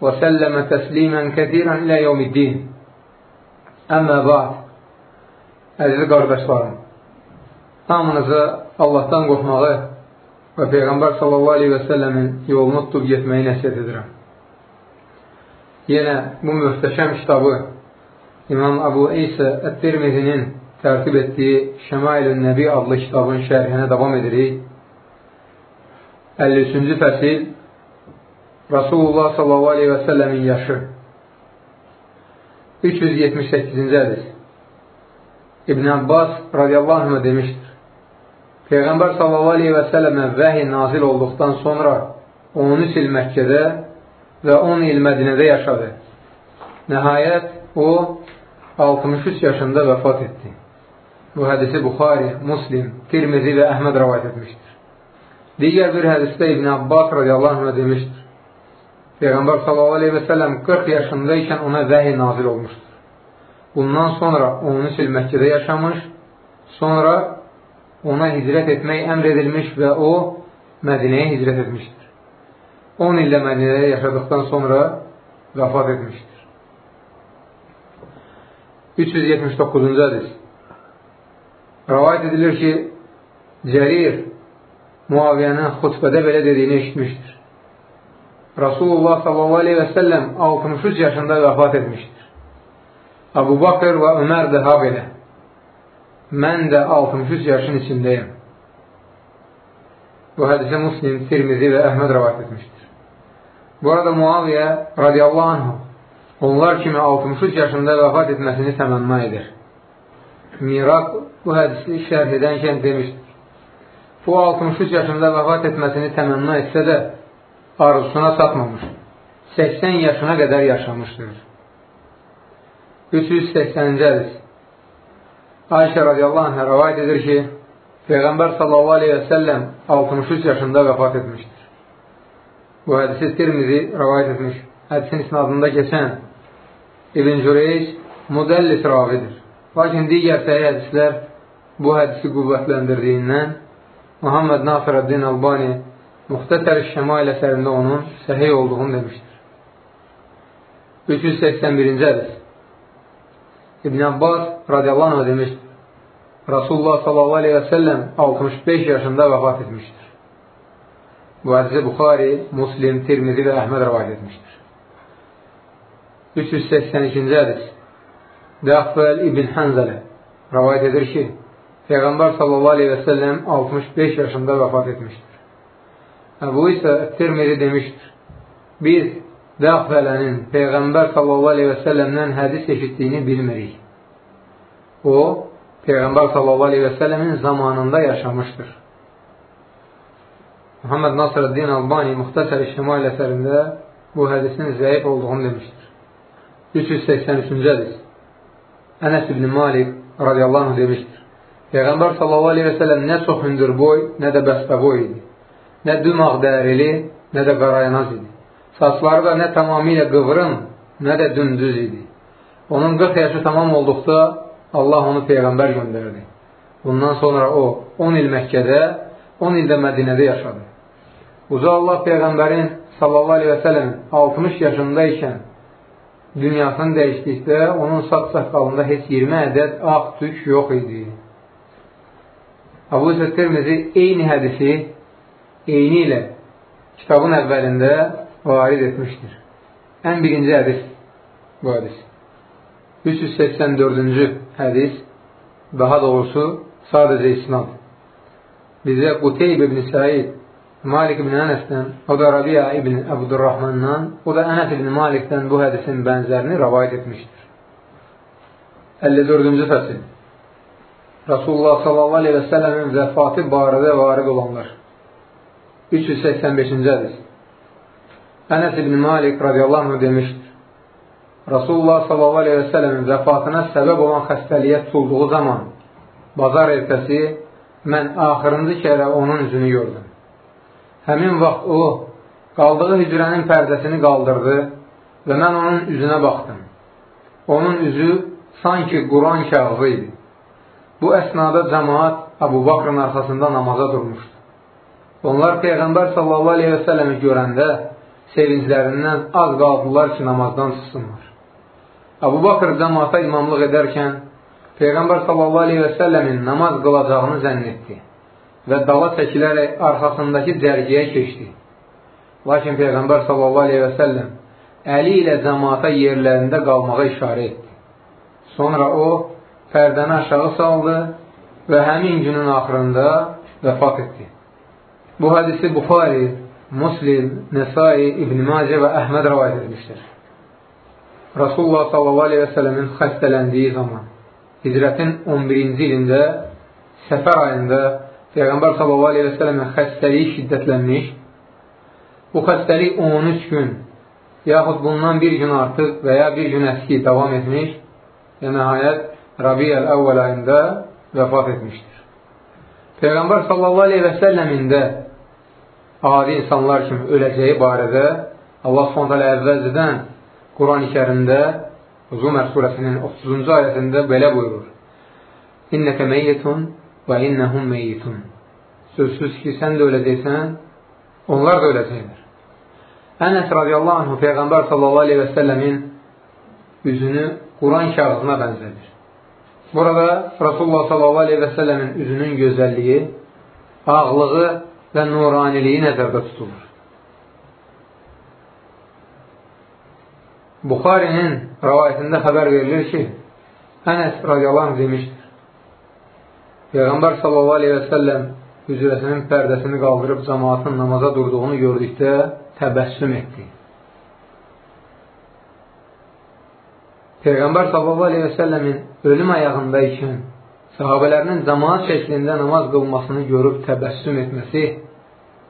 وسلم تسليما كثيرا إلى يوم الدين Əmmə ba'd Əziz qardaşlarım Hamınızı Allahdan qorxmağı və Peyğəmbər sallallahu aleyhi və səlləmin yolunu tutub getməyi nəsiyyət edirəm. Yenə bu möhtəşəm kitabı İmam Abu İsa Ət-Tirmizinin tərtib etdiyi Şəmailün Nəbi adlı kitabın şərhinə davam edirik. 53-cü fəsil Rasulullah səlləmin yaşı 378-ci hədis İbn Abbas radiyallahu anh demişdir. Peyğəmbər sallallahu aleyhi və səlləmə vəhiy nazil olduqdan sonra 13 il Məkkədə və 10 il Mədinədə yaşadı. Nəhayət, o 63 yaşında vəfat etdi. Bu hədisi Buxari, Muslim, Tirmizi və Əhməd rəvayət etmişdir. Digər bir hədisdə İbn Abbas radiyallahu anh demişdir. Peyğəmbər səlləm 40 yaşında ikən ona vəhiy nazil olmuşdur. Bundan sonra 13 il Məkkədə yaşamış, sonra ona hicrət etmək əmr edilmiş və o Mədinəyə hicrət etmişdir. 10 ildə Mədinədə yaşadıqdan sonra vəfat etmişdir. 379-cu hədis Rəvayət edilir ki, Cərir Muaviyyənin xutbədə belə dediyini eşitmişdir. Rasulullah səlləm 63 yaşında vəfat etmişdir. Abu Bakır və Ömər də ha belə. Mən də 63 yaşın içindəyəm. Bu hədisə Muslim, Tirmizi və Əhməd rəvat etmişdir. Bu arada Muaviyə radiyallahu anh onlar kimi 63 yaşında vəfat etməsini təmənna edir. Miraq bu hədisi şərh edənkən demişdir. Bu 63 yaşında vəfat etməsini təmənna etsə də arzusuna satmamış. 80 yaşına qədər yaşamışdır. 380-ci hədis Ayşə radiyallahu anh rəvayət edir ki, Peyğəmbər sallallahu aleyhi və səlləm 63 yaşında vəfat etmişdir. Bu hədisi Tirmizi rəvayət etmiş. Hədisin isnadında keçən İbn Cüreyc müdəllis ravidir. Lakin digər səhih hədislər bu hədisi qüvvətləndirdiyindən Muhammed Nasirəddin Albani Muxtətər Şəmail əsərində onun səhih olduğunu demişdir. 381-ci hədis İbn Abbas radiyallahu anh demişdir. Rasulullah sallallahu aleyhi və səlləm 65 yaşında vəfat etmişdir. Bu hədisi Buxari, Muslim, Tirmizi və Əhməd rəvayət etmişdir. 382-ci hədis Dəxfəl İbn Hənzələ rəvayət edir ki, Peyğəmbər sallallahu aleyhi və səlləm 65 yaşında vəfat etmişdir. Əbu isə Tirmizi demişdir. Biz Dəxfələnin Peyğəmbər və səlləmdən hədis eşitdiyini bilmirik. O, Peyğəmbər və səlləmin zamanında yaşamışdır. Muhammed Nasrəddin Albani Muxtasər-i Şimal əsərində bu hədisin zəif olduğunu demişdir. 383-cü hədis Ənəs ibn Malik radiyallahu anh demişdir. Peyğəmbər sallallahu aleyhi və səlləm nə çox hündür boy, nə də bəstə boy idi. Nə dümağ dərili, nə də qarayanaz idi. Saçları da nə tamamilə qıvrım, nə də dündüz idi. Onun 40 yaşı tamam olduqda Allah onu Peyğəmbər göndərdi. Bundan sonra o 10 il Məkkədə, 10 ildə Mədinədə yaşadı. Uca Allah Peyğəmbərin sallallahu aleyhi və sələm 60 yaşında ikən dünyasını dəyişdikdə onun saç saqqalında heç 20 ədəd ağ tük yox idi. Abu Zə Tirmizi eyni hədisi eyni ilə kitabın əvvəlində varid etmişdir. Ən birinci hədis bu hədis. 384-cü hədis daha doğrusu sadəcə isnad. Bizə Quteyb ibn Said Malik ibn Ənəsdən, o da Rabia ibn Əbdurrahmandan, o da Ənəs ibn Malikdən bu hədisin bənzərini rəvayət etmişdir. 54-cü fəsil Rasulullah sallallahu aleyhi və səlləmin vəfatı barədə varid olanlar 385-ci hədis Ənəs ibn Malik radiyallahu anh demişdir. Rasulullah sallallahu aleyhi və sələmin vəfatına səbəb olan xəstəliyə tutulduğu zaman bazar ertəsi mən axırıncı kərə onun üzünü gördüm. Həmin vaxt o, qaldığı hücrənin pərdəsini qaldırdı və mən onun üzünə baxdım. Onun üzü sanki Quran kağızı idi. Bu əsnada cəmaat Əbu Bakrın arxasında namaza durmuşdu. Onlar Peyğəmbər sələmi görəndə sevinclərindən az qaldılar ki, namazdan çıxsınlar. Əbu Bakır cəmaata imamlıq edərkən Peyğəmbər səlləmin namaz qılacağını zənn etdi və dala çəkilərək arxasındakı cərgiyə keçdi. Lakin Peyğəmbər səlləm əli ilə cəmaata yerlərində qalmağa işarə etdi. Sonra o, pərdəni aşağı saldı və həmin günün axırında vəfat etdi. Bu hədisi Buxari, Muslim, Nesai, İbn-i Macə və Əhməd rəvayət etmişdir. Rasulullah s.a.v-in xəstələndiyi zaman, hicrətin 11-ci ilində, səfər ayında Peyğəmbər s.a.v-in xəstəliyi şiddətlənmiş, bu xəstəlik 13 gün, yaxud bundan bir gün artıq və ya bir gün əski davam etmiş və nəhayət Rabiyyəl əvvəl ayında vəfat etmişdir. Peyğəmbər sallallahu aleyhi və səlləmində adi insanlar kimi öləcəyi barədə Allah s.ə.v. əvvəlcədən Quran-ı kərimdə Zumər surəsinin 30-cu ayəsində belə buyurur. İnnəkə meyyətun və innəhum meyyitun. Sözsüz ki, sən də öləcəksən, onlar da öləcəklər. Ənəs radiyallahu anhu Peyğəmbər sallallahu aleyhi və səlləmin üzünü Quran kağızına bənzədir. Burada Rasulullah sallallahu aleyhi və səlləmin üzünün gözəlliyi, ağlığı və nuraniliyi nəzərdə tutulur. Buxarinin rəvayətində xəbər verilir ki, Ənəs radiyallahu demişdir. Peyğəmbər sallallahu aleyhi və səlləm hücrəsinin pərdəsini qaldırıb cəmaatın namaza durduğunu gördükdə təbəssüm etdi. Peyğəmbər s.a.v-in ölüm ayağında ikən sahabələrinin cəmaat şəklində namaz qılmasını görüb təbəssüm etməsi,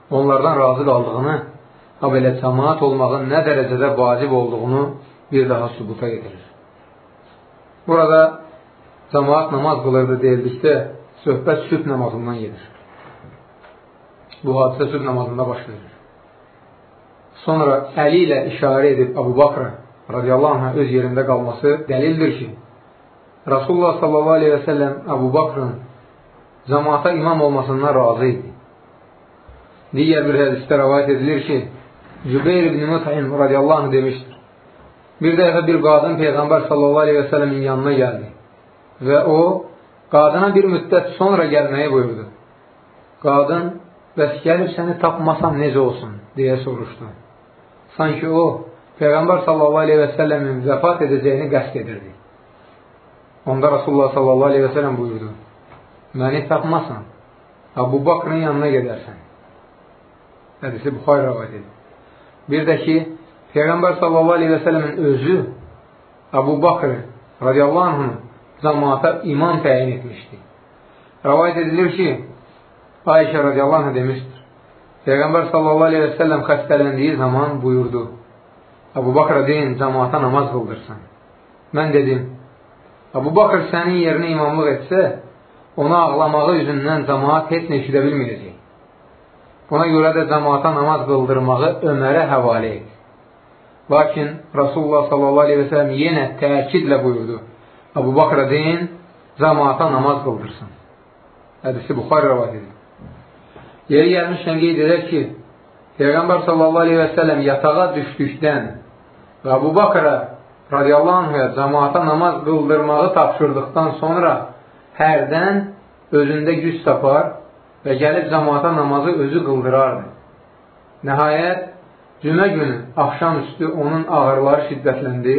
onlardan razı qaldığını, ha belə cəmaat olmağın nə dərəcədə vacib olduğunu bir daha sübuta edilir. Burada cəmaat namaz qılırdı deyildikdə söhbət sübh namazından gedir. Bu hadisə sübh namazında baş verir. Sonra əli ilə işarə edib Abu Bakra radiyallahu anh öz yerində qalması dəlildir ki, Rasulullah səlləm Əbu Bakrın cəmaata imam olmasından razı idi. Digər bir hədisdə rəvayət edilir ki, Cübeyr ibn Mut'im radiyallahu anh demişdir. Bir dəfə bir qadın Peyğəmbər səlləmin yanına gəldi və o, qadına bir müddət sonra gəlməyi buyurdu. Qadın, bəs gəlib səni tapmasam necə olsun, deyə soruşdu. Sanki o, Peyğəmbər səlləmin vəfat edəcəyini qəst edirdi. Onda Rasulullah sallallahu aleyhi və səlləm buyurdu, məni tapmasan, Abu Bakrın yanına gedərsən. Hədisi Buxay rəvayət edir. Bir də ki, Peyğəmbər sallallahu aleyhi və səlləmin özü Abu Bakr radiyallahu anhını cəmaata imam təyin etmişdi. Rəvayət edilir ki, Ayşə radiyallahu anh demişdir. Peyğəmbər sallallahu aleyhi və səlləm xəstələndiyi zaman buyurdu, Əbu Bakra deyin, cəmaata namaz qıldırsın. Mən dedim, Əbu Bakr sənin yerinə imamlıq etsə, ona ağlamağı üzündən cəmaat heç nə eşidə bilməyəcək. Buna görə də cəmaata namaz qıldırmağı Ömərə həvalə et. Lakin Rasulullah sələm yenə təkidlə buyurdu. Əbu Bakra deyin, cəmaata namaz qıldırsın. Hədisi Buxar rəvat edir. Yeri gəlmişkən qeyd edək ki, Peyğəmbər sallallahu aleyhi və səlləm yatağa düşdükdən və Abu Bakra radiyallahu anhuya cəmaata namaz qıldırmağı tapşırdıqdan sonra hərdən özündə güc tapar və gəlib cəmaata namazı özü qıldırardı. Nəhayət, cümə günü axşam üstü onun ağırları şiddətləndi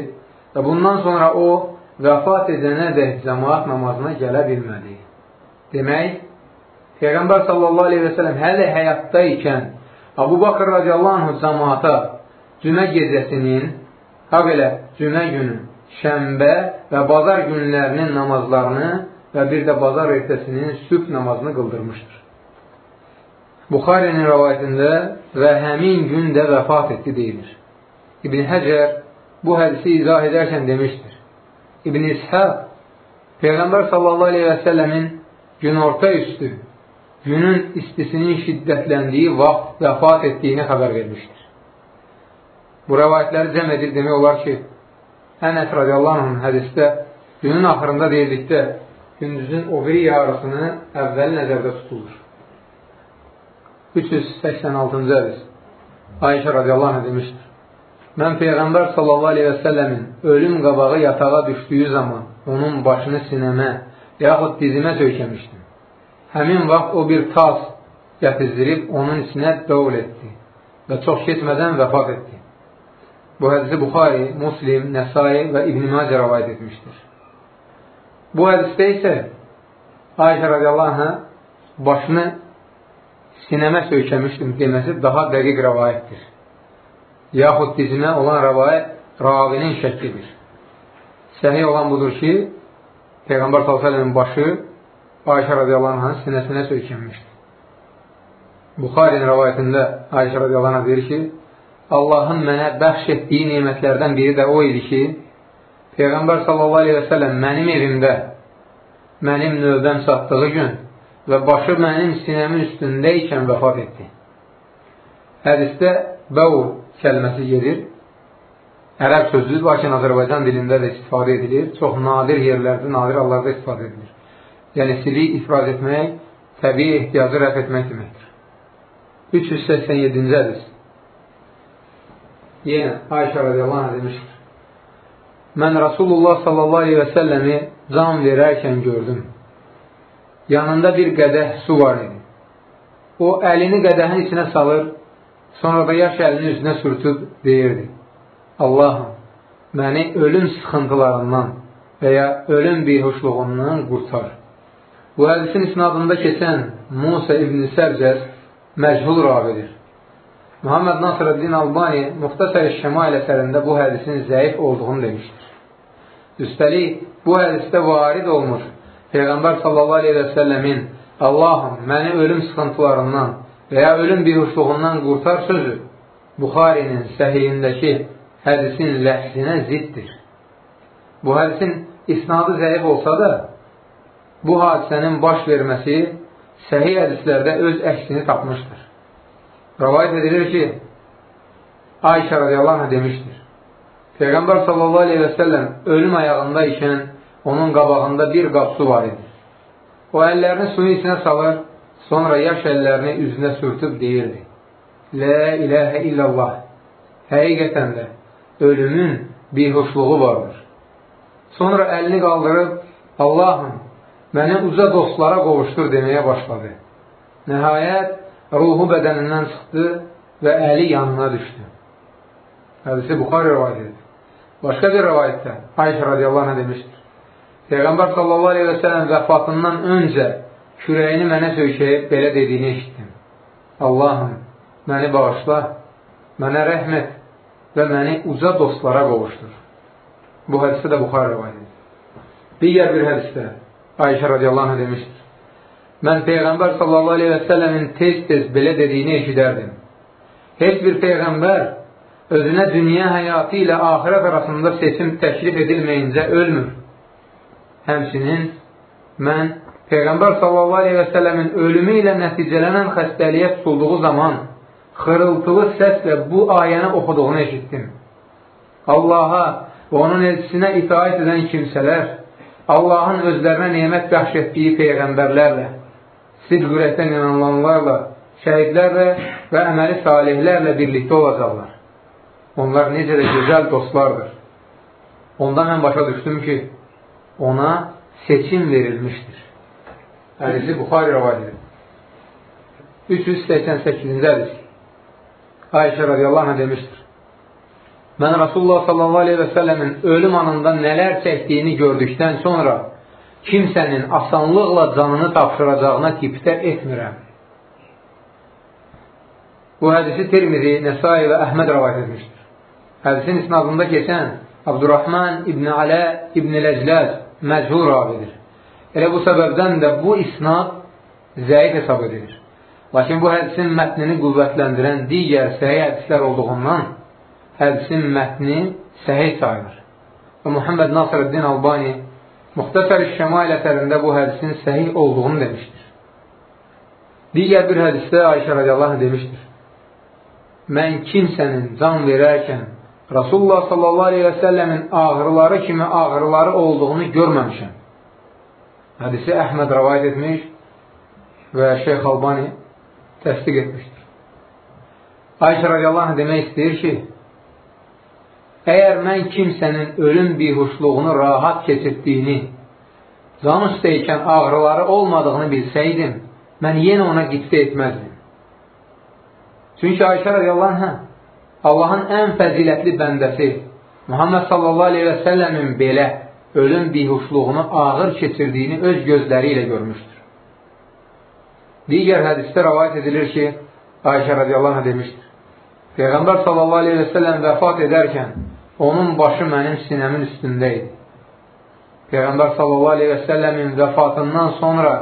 və bundan sonra o vəfat edənə dək cəmaat namazına gələ bilmədi. Demək, Peyğəmbər sallallahu aleyhi və sələm hələ həyatda ikən Abu Bakır radiyallahu anh cəmaata cümə gecəsinin, ha belə cümə günü, şəmbə və bazar günlərinin namazlarını və bir də bazar ertəsinin sübh namazını qıldırmışdır. Buxarinin rəvayətində və həmin gün də vəfat etdi deyilir. İbn Həcər bu hədisi izah edərkən demişdir. İbn İshaq Peyğəmbər sallallahu aleyhi və səlləmin günorta üstü günün istisinin şiddətləndiyi vaxt vəfat etdiyini xəbər vermişdir. Bu rəvayətləri cəm edir demək olar ki, Ənəs radiyallahu anh hədisdə günün axırında deyildikdə gündüzün o biri yarısını əvvəl nəzərdə tutulur. 386-cı hədis Ayşə radiyallahu anh demişdir. Mən Peyğəmbər sallallahu aleyhi və səlləmin ölüm qabağı yatağa düşdüyü zaman onun başını sinəmə yaxud dizimə söykəmişdim. Həmin vaxt o bir tas gətizdirib onun içinə dəvl etdi və çox keçmədən vəfat etdi. Bu hədisi Buxari, Muslim, Nəsai və İbn-i Macə rəvayət etmişdir. Bu hədisdə isə Ayşə radiyallahu anhə başını sinəmə söykəmişdim deməsi daha dəqiq rəvayətdir. Yaxud dizimə olan rəvayət ravinin şəklidir. Səhih olan budur ki, Peyğəmbər s.ə.v-in başı Ayşə radiyallahu anhın sinəsinə söykənmişdir. Buxarinin rəvayətində Ayşə radiyallahu anh deyir ki, Allahın mənə bəxş etdiyi nemətlərdən biri də o idi ki, Peyğəmbər sələm mənim evimdə mənim növbəm satdığı gün və başı mənim sinəmin üstündə ikən vəfat etdi. Hədisdə bəvr kəlməsi gedir. Ərəb sözüdür, lakin Azərbaycan dilində də istifadə edilir. Çox nadir yerlərdə, nadir hallarda istifadə edilir. Yəni, sili ifraz etmək, təbii ehtiyacı rəf etmək deməkdir. 387-ci hədis. Yenə Ayşə radiyallahu demişdir. Mən Rasulullah sallallahu aleyhi və səlləmi can verərkən gördüm. Yanında bir qədəh su var idi. O, əlini qədəhin içinə salır, sonra da yaş əlini üzünə sürtüb deyirdi. Allahım, məni ölüm sıxıntılarından və ya ölüm bihuşluğundan qurtar. Bu hədisin isnadında keçən Musa ibn Sərcəs məchul ravidir. Muhammed Nasrəddin Albani Muxtasər-i Şəmail əsərində bu hədisin zəif olduğunu demişdir. Üstəlik, bu hədisdə varid olmuş Peyğəmbər səlləmin Allahım, məni ölüm sıxıntılarından və ya ölüm bihuşluğundan qurtar sözü Buxarinin səhiyindəki hədisin ləhsinə ziddir. Bu hədisin isnadı zəif olsa da, bu hadisənin baş verməsi səhih hədislərdə öz əksini tapmışdır. Rəvayət edilir ki, Ayşə radiyallahu anh demişdir. Peyğəmbər sallallahu aleyhi və səlləm ölüm ayağında ikən onun qabağında bir qap su var idi. O əllərini suyun içinə salır, sonra yaş əllərini üzünə sürtüb deyirdi. Lə iləhə illallah. Həqiqətən də ölümün bihuşluğu vardır. Sonra əlini qaldırıb, Allahım, məni uca dostlara qovuşdur deməyə başladı. Nəhayət, ruhu bədənindən çıxdı və əli yanına düşdü. Hədisi Buxari rəvayət edir. Başqa bir rəvayətdə Ayşə radiyallahu anh demişdir. Peyğəmbər sallallahu aleyhi və sələm vəfatından öncə kürəyini mənə söykəyib belə dediyini eşitdim. Allahım, məni bağışla, mənə rəhm et və məni uca dostlara qovuşdur. Bu hədisdə də Buxar rəvayət edir. Digər bir hədisdə Ayşə radiyallahu anh demişdir. Mən Peyğəmbər sallallahu aleyhi və sələmin tez-tez belə dediyini eşidərdim. Heç bir Peyğəmbər özünə dünya həyatı ilə axirət arasında seçim təklif edilməyincə ölmür. Həmçinin mən Peyğəmbər sallallahu aleyhi və sələmin ölümü ilə nəticələnən xəstəliyə tutulduğu zaman xırıltılı səslə bu ayəni oxuduğunu eşitdim. Allaha və onun elçisinə itaət edən kimsələr Allahın özlərinə nemət bəxş etdiyi peyğəmbərlərlə, sidq ürəkdən inanılanlarla, şəhidlərlə və əməli salihlərlə birlikdə olacaqlar. Onlar necə də gözəl dostlardır. Onda mən başa düşdüm ki, ona seçim verilmişdir. Hədisi Buxari rəvad edir. 388-ci hədis. Ayşə radiyallahu anh demişdir. Mən Rasulullah sallallahu aleyhi və səlləmin ölüm anında nələr çəkdiyini gördükdən sonra kimsənin asanlıqla canını tapşıracağına tipdə etmirəm. Bu hədisi Tirmizi, Nəsai və Əhməd rəvayət etmişdir. Hədisin isnadında keçən Abdurrahman İbn Alə İbn Ləcləz məchur ravidir. Elə bu səbəbdən də bu isnad zəif hesab edilir. Lakin bu hədisin mətnini qüvvətləndirən digər səhiyyə hədislər olduğundan hədisin mətni səhih sayılır. Və Muhammed Nasrəddin Albani Muxtasar Şəmail əsərində bu hədisin səhih olduğunu demişdir. Digər bir hədisdə Ayşə radiyallahu demişdir. Mən kimsənin can verərkən Rasulullah sallallahu aleyhi və səlləmin ağrıları kimi ağrıları olduğunu görməmişəm. Hədisi Əhməd rəvayət etmiş və Şeyx Albani təsdiq etmişdir. Ayşə radiyallahu demək istəyir ki, əgər mən kimsənin ölüm bihuşluğunu rahat keçirdiyini, can üstəykən ağrıları olmadığını bilsəydim, mən yenə ona qitdə etməzdim. Çünki Ayşə radiyallahu anh hə, Allahın ən fəzilətli bəndəsi Muhammed sallallahu aleyhi və səlləmin belə ölüm bihuşluğunu ağır keçirdiyini öz gözləri ilə görmüşdür. Digər hədisdə rəvayət edilir ki, Ayşə radiyallahu anh demişdir. Peyğəmbər sallallahu aleyhi və səlləm vəfat edərkən onun başı mənim sinəmin üstündə idi. Peyğəmbər sallallahu aleyhi və səlləmin vəfatından sonra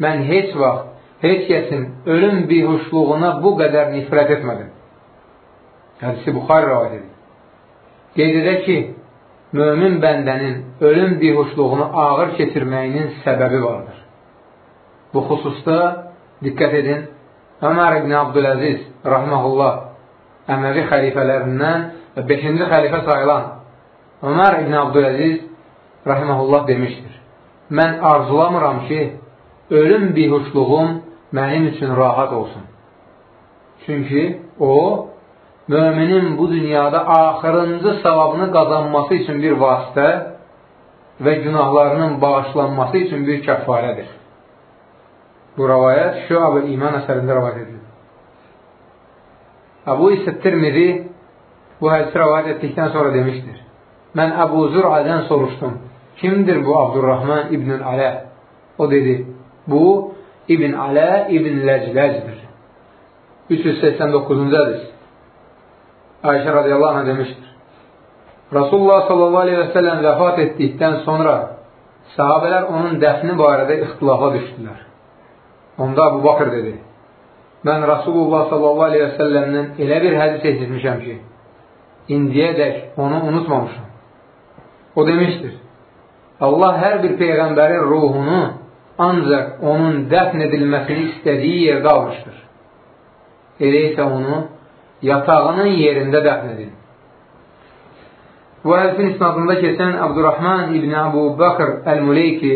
mən heç vaxt, heç kəsin ölüm bihuşluğuna bu qədər nifrət etmədim. Hədisi Buxar rəvayət edir. Qeyd edək ki, mömin bəndənin ölüm bihuşluğunu ağır keçirməyinin səbəbi vardır. Bu xüsusda diqqət edin, Ömər ibn Abdüləziz rahməhullah əməvi xəlifələrindən və 5-ci xəlifə sayılan Ömər ibn Abdüləziz rahməhullah demişdir. Mən arzulamıram ki, ölüm bihuşluğum mənim üçün rahat olsun. Çünki o, müminin bu dünyada axırıncı savabını qazanması üçün bir vasitə və günahlarının bağışlanması üçün bir kəffarədir. Bu rəvayət Şüab-ı İman əsərində rəvayət edilir. Əbu İsə Tirmizi bu hədisi rəvayət etdikdən sonra demişdir. Mən Əbu Zür'ədən soruşdum. Kimdir bu Abdurrahman İbn-ül Alə? O dedi, bu İbn Alə İbn Ləcləcdir. 389-cu hədis. Ayşə radiyallahu anh demişdir. Rasulullah sallallahu aleyhi və səlləm vəfat etdikdən sonra sahabələr onun dəfni barədə ixtilafa düşdülər. Onda Abu Bakır dedi, mən Rasulullah sallallahu aleyhi və səlləmdən elə bir hədis eşitmişəm ki, indiyədək onu unutmamışam. O demişdir, Allah hər bir peyğəmbərin ruhunu ancaq onun dəfn edilməsini istədiyi yerdə almışdır. Elə isə onu yatağının yerində dəfn edin. Bu hədifin isnadında keçən Abdurrahman İbn Əbu Bakır Əl-Muleyki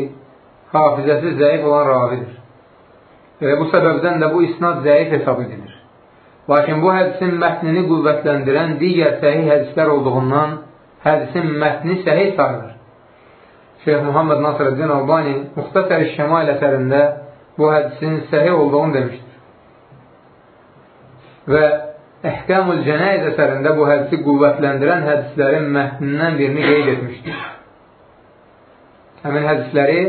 hafizəsi zəif olan ravidir. Və bu səbəbdən də bu isnad zəif hesab edilir. Lakin bu hədisin mətnini qüvvətləndirən digər səhih hədislər olduğundan hədisin mətni səhih sayılır. Şeyh Muhammed Nasrəddin Albani Muxtasər Şəmal əsərində bu hədisin səhih olduğunu demişdir. Və Əhkamul Cənəyiz əsərində bu hədisi qüvvətləndirən hədislərin məhnindən birini qeyd etmişdir. Həmin hədisləri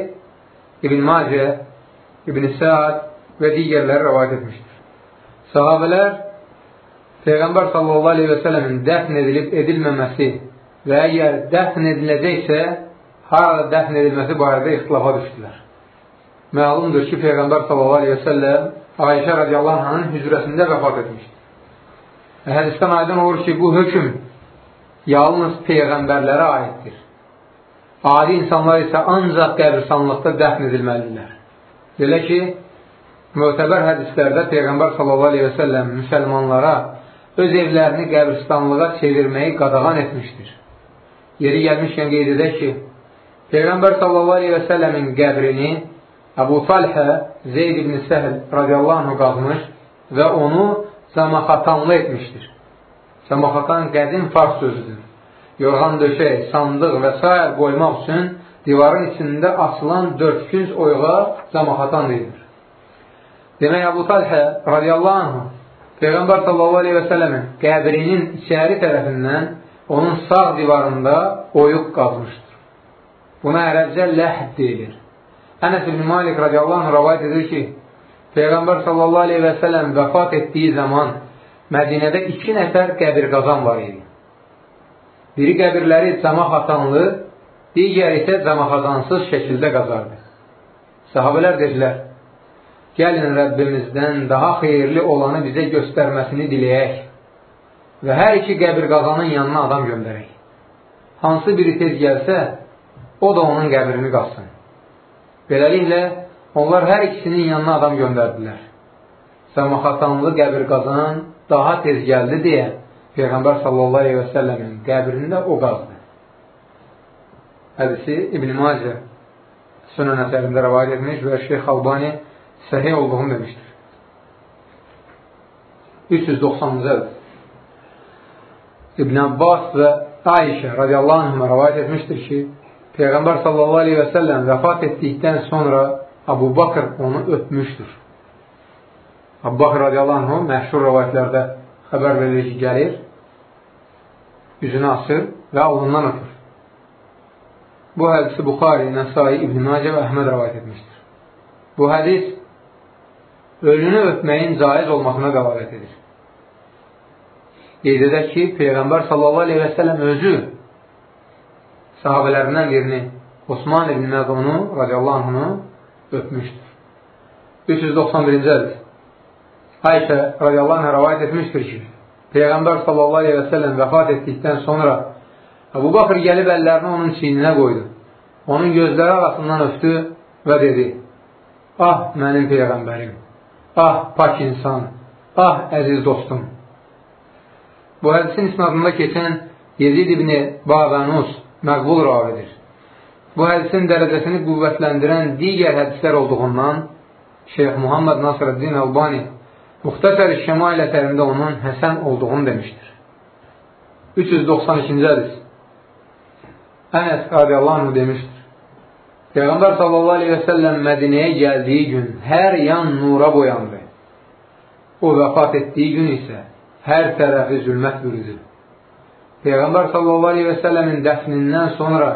İbn Macə, İbn Səad və digərləri rəvayət etmişdir. Sahabələr Peyğəmbər sallallahu aleyhi və sələmin dəfn edilib edilməməsi və əgər dəfn ediləcəksə, harada dəfn edilməsi barədə ixtilafa düşdülər. Məlumdur ki, Peyğəmbər sallallahu aleyhi və səlləm Ayşə radiyallahu anhın hücrəsində vəfat etmişdir. Hədisdən aydın olur ki, bu hökm yalnız Peyğəmbərlərə aiddir. Adi insanlar isə ancaq qəbirstanlıqda dəfn edilməlidirlər. Belə ki, mötəbər hədislərdə Peyğəmbər s.a.v. müsəlmanlara öz evlərini qəbirstanlığa çevirməyi qadağan etmişdir. Yeri gəlmişkən qeyd edək ki, Peyğəmbər s.a.v.in qəbrini Əbu Talhə Zeyd ibn Səhl radiyallahu anh qazmış və onu zamaxatanlı etmişdir. Zamaxatan qədim fars sözüdür. Yorğan döşək, sandıq və s. qoymaq üçün divarın içində asılan dörtkünc oyğa zamaxatan deyilir. Demək, Əbu Talhə radiyallahu anh Peyğəmbər sallallahu aleyhi və sələmin qəbrinin içəri tərəfindən onun sağ divarında oyuq qazmışdır. Buna ərəbcə ləhd deyilir. Ənəs ibn Malik radiyallahu anh rəvayət edir ki, Peyğəmbər sallallahu aleyhi və sələm vəfat etdiyi zaman Mədinədə iki nəfər qəbir qazan var idi. Biri qəbirləri camaq atanlı, digər isə camaq atansız şəkildə qazardı. Sahabələr dedilər, gəlin Rəbbimizdən daha xeyirli olanı bizə göstərməsini diləyək. və hər iki qəbir qazanın yanına adam göndərək. Hansı biri tez gəlsə, o da onun qəbrini qazsın. Beləliklə, onlar hər ikisinin yanına adam göndərdilər. Səmaxatanlı qəbir qazan daha tez gəldi deyə Peyğəmbər sallallahu aleyhi və səlləmin qəbrində o qazdı. Hədisi İbn-i Macə Sünən əsərində rəvayət etmiş və Şeyx Albani səhih olduğunu demişdir. 390-cı İbn Abbas və Ayşə radiyallahu anhümə rəvayət etmişdir ki, Peyğəmbər sallallahu aleyhi və səlləm vəfat etdikdən sonra Abu Bakır onu öpmüşdür. Abu Bakır radiyallahu anhü məşhur rəvayətlərdə xəbər verilir ki, gəlir, üzünü asır və alından öpür. Bu hədisi Buxari, Nəsai, İbn-i Macə və Əhməd rəvayət etmişdir. Bu hədis ölünü öpməyin caiz olmasına dəlalət edir qeyd edək ki, Peyğəmbər sələm özü sahabələrindən birini Osman ibn Məzunu radiyallahu anhını öpmüşdür. 391-ci hədis Ayşə radiyallahu anhə rəvayət etmişdir ki, Peyğəmbər sələm vəfat etdikdən sonra Əbu Bakır gəlib əllərini onun çiyninə qoydu. Onun gözləri arasından öpdü və dedi, Ah, mənim Peyğəmbərim, ah, pak insan, ah, əziz dostum. Bu hədisin isnadında keçən Yezid ibn Bağanus məqbul ravidir. Bu hədisin dərəcəsini qüvvətləndirən digər hədislər olduğundan Şeyx Muhammed Nasrəddin Albani Muxtasər Şəmail əsərində onun həsən olduğunu demişdir. 392-ci hədis Ənəs radiyallahu demişdir. Peyğəmbər sallallahu aleyhi və səlləm Mədinəyə gəldiyi gün hər yan nura boyandı. O vəfat etdiyi gün isə hər tərəfi zülmət bürüdü. Peyğəmbər sallallahu aleyhi və səlləmin dəfnindən sonra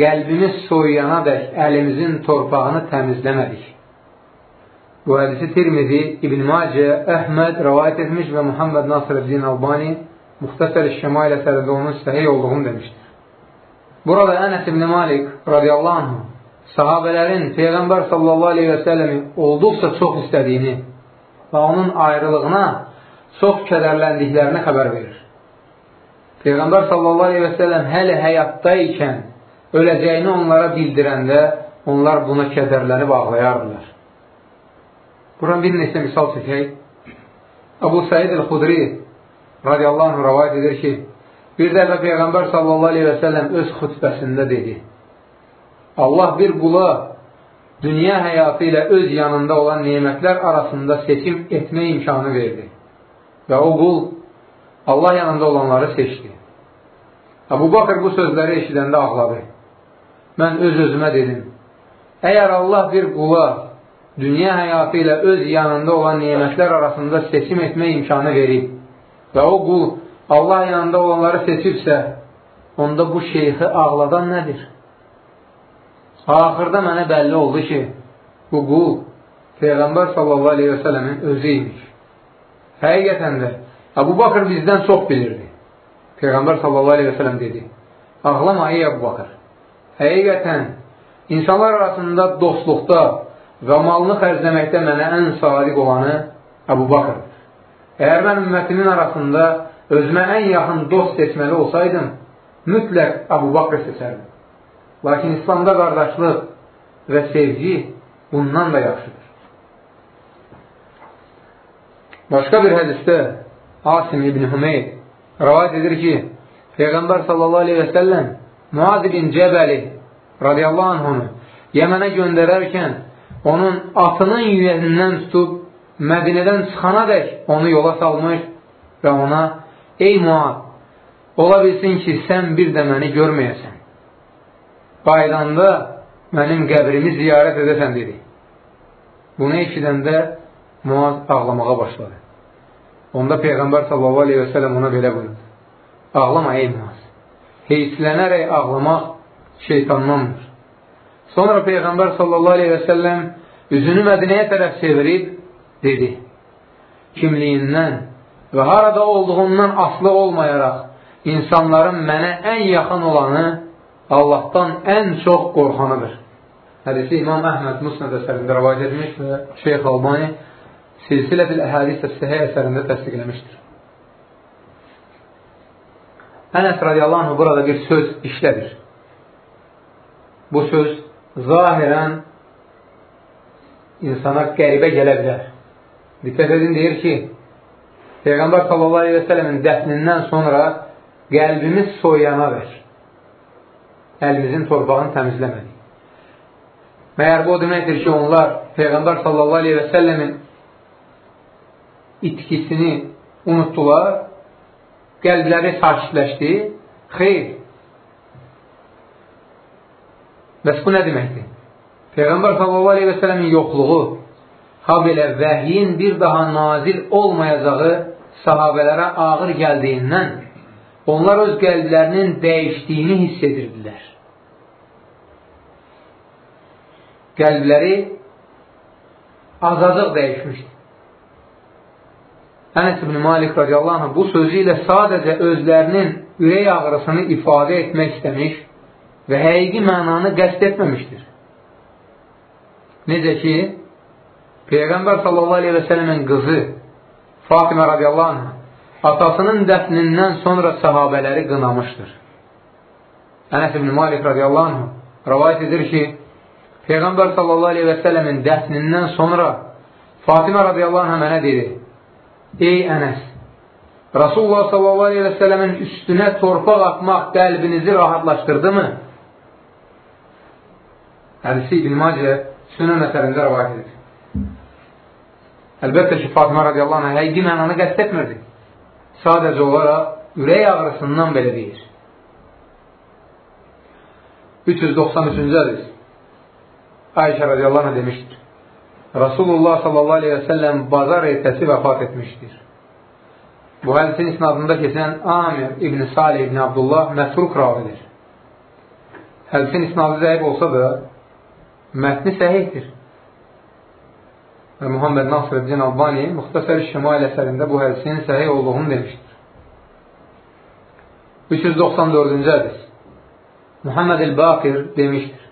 qəlbimiz soyuyana dək əlimizin torpağını təmizləmədik. Bu hədisi Tirmizi, İbn Macə, Əhməd rəvayət etmiş və Muhammed Nasrəddin Albani Muxtasər-i Şəmail əsərində onun səhih olduğunu demişdir. Burada Ənəs ibn Malik radiyallahu anh sahabələrin Peyğəmbər sallallahu aleyhi və səlləmi olduqca çox istədiyini və onun ayrılığına çox kədərləndiklərini xəbər verir. Peyğəmbər sallallahu aleyhi və səlləm hələ həyatda ikən öləcəyini onlara bildirəndə onlar buna kədərlənib ağlayardılar. Buran bir neçə misal çəkək. Abu Said el-Xudri radiyallahu anh rəvayət edir ki, bir dəfə Peyğəmbər sallallahu aleyhi və səlləm öz xütbəsində dedi, Allah bir qula dünya həyatı ilə öz yanında olan nemətlər arasında seçim etmə imkanı verdi. Və o qul Allah yanında olanları seçdi. Əbu Bakır bu sözləri eşidəndə ağladı. Mən öz-özümə dedim, əgər Allah bir qula dünya həyatı ilə öz yanında olan nemətlər arasında seçim etmə imkanı verib və o qul Allah yanında olanları seçibsə, onda bu şeyxi ağladan nədir? Axırda mənə bəlli oldu ki, bu qul Peyğəmbər sələmin özü imiş. Həqiqətən də Əbu Bakır bizdən çox bilirdi. Peyğəmbər sələm dedi, ağlama ey Əbu Bakır. Həqiqətən, insanlar arasında dostluqda və malını xərcləməkdə mənə ən sadiq olanı Əbu Bakırdır. Əgər mən ümmətimin arasında özümə ən yaxın dost seçməli olsaydım, mütləq Əbu Bakır seçərdim. Lakin İslamda qardaşlıq və sevgi bundan da yaxşıdır. Başqa bir hədisdə Asim ibn Hümeyd rəvat edir ki, Peyğəmbər sallallahu aleyhi və səlləm Muad ibn Cəbəli radiyallahu anhunu Yəmənə göndərərkən onun atının yüyənindən tutub Mədinədən çıxana dək onu yola salmış və ona Ey Muad, ola bilsin ki, sən bir də məni görməyəsən. Qaydanda mənim qəbrimi ziyarət edəsən dedi. Bunu eşidəndə Muaz ağlamağa başladı. Onda Peyğəmbər sələm ona belə buyurdu. Ağlama ey Muaz. Heyslənərək ağlamaq şeytandandır. Sonra Peyğəmbər səlləm üzünü Mədinəyə tərəf çevirib dedi. Kimliyindən və harada olduğundan aslı olmayaraq insanların mənə ən yaxın olanı Allahdan ən çox qorxanıdır. Hədisi İmam Əhməd Musnəd əsərində rəvayət etmiş və Şeyx Albani Silsilətil Əhədis Səhiyyə əsərində təsdiqləmişdir. Ənəs radiyallahu anh burada bir söz işlədir. Bu söz zahirən insana qəribə gələ bilər. Diqqət edin, deyir ki, Peyğəmbər sallallahu aleyhi və sələmin dəfnindən sonra qəlbimiz soyana ver. Əlimizin torpağını təmizləmədik. Məyər bu o deməkdir ki, onlar Peyğəmbər sallallahu aleyhi və səlləmin itkisini unutdular, qəlbləri sakitləşdi. Xeyr. Bəs bu nə deməkdir? Peyğəmbər sallallahu aleyhi və sələmin yoxluğu, ha belə vəhyin bir daha nazil olmayacağı sahabələrə ağır gəldiyindən onlar öz qəlblərinin dəyişdiyini hiss edirdilər. Qəlbləri azacıq dəyişmişdi. Ənəs ibn Malik radiyallahu anh bu sözü ilə sadəcə özlərinin ürək ağrısını ifadə etmək istəmiş və həqiqi mənanı qəst etməmişdir. Necə ki, Peyğəmbər sallallahu aleyhi və sələmin qızı Fatimə radiyallahu anh atasının dəfnindən sonra səhabələri qınamışdır. Ənəs ibn Malik radiyallahu anh rəvayət edir ki, Peyğəmbər sallallahu aleyhi və sələmin dəfnindən sonra Fatimə radiyallahu anh mənə dedi, Ey Ənəs, Rasulullah sallallahu aleyhi və sələmin üstünə torpaq atmaq qəlbinizi rahatlaşdırdı mı? Hədisi İbn Macə Sünən əsərində rəvayət edir. Əlbəttə ki, Fatimə radiyallahu anh həqiqi mənanı qəst etmirdi. Sadəcə olaraq ürək ağrısından belə deyir. 393-cü hədis Ayşə radiyallahu anh demişdir. Rasulullah sallallahu aleyhi və səlləm bazar ertəsi vəfat etmişdir. Bu hədisin isnadında keçən Amir İbn Salih İbn Abdullah məsruk ravidir. Hədisin isnadı zəif olsa da, mətni səhihdir. Və Muhammed Nasr İbn Albani Muxtasər Şimal əsərində bu hədisin səhih olduğunu demişdir. 394-cü hədis Muhammed el-Baqir demişdir.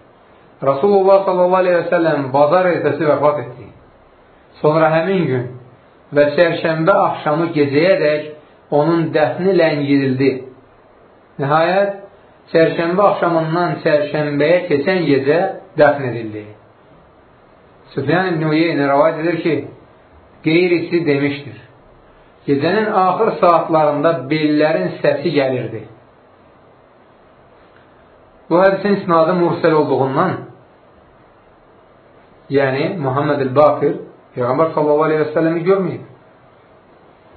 Rasulullah sallallahu aleyhi və səlləm bazar ertəsi vəfat etdi. Sonra həmin gün və çərşəmbə axşamı gecəyədək onun dəfni ləngirildi. Nəhayət, çərşəmbə axşamından çərşəmbəyə keçən gecə dəfn edildi. Süfyan ibn Uyeyni rəvayət edir ki, qeyrisi demişdir. Gecənin axır saatlarında bellərin səsi gəlirdi. Bu hədisin isnadı mursəl olduğundan, yəni Muhammed el-Baqir Peyğəmbər sallallahu aleyhi və səlləmi görməyib.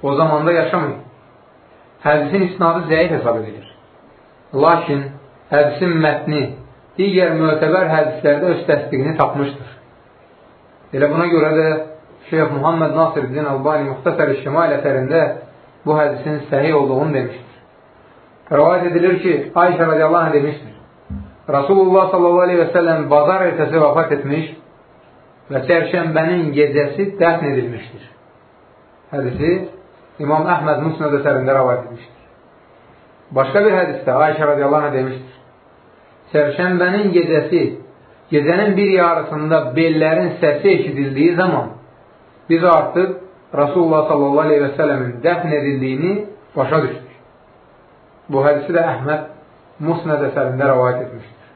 O zamanda yaşamayıb. Hədisin isnadı zəif hesab edilir. Lakin hədisin mətni digər mötəbər hədislərdə öz təsdiqini tapmışdır. Elə buna görə də Şeyh Muhammed Nasir İbn Albani Muxtasər-i Şimal əsərində bu hədisin səhih olduğunu demişdir. Rəvayət edilir ki, Ayşə radiyallahu anh demişdir. Rasulullah sallallahu aleyhi və səlləm bazar ertəsi vəfat etmiş və çərşənbənin gecəsi dəfn edilmişdir. Hədisi İmam Əhməd Musnad əsərində rəvayət etmişdir. Başqa bir hədisdə Ayşə radiyallahu anh demişdir. Çərşənbənin gecəsi, gecənin bir yarısında bellərin səsi eşidildiyi zaman biz artıq Rasulullah sələmin dəfn edildiyini başa düşdük. Bu hədisi də Əhməd Musnad əsərində rəvayət etmişdir.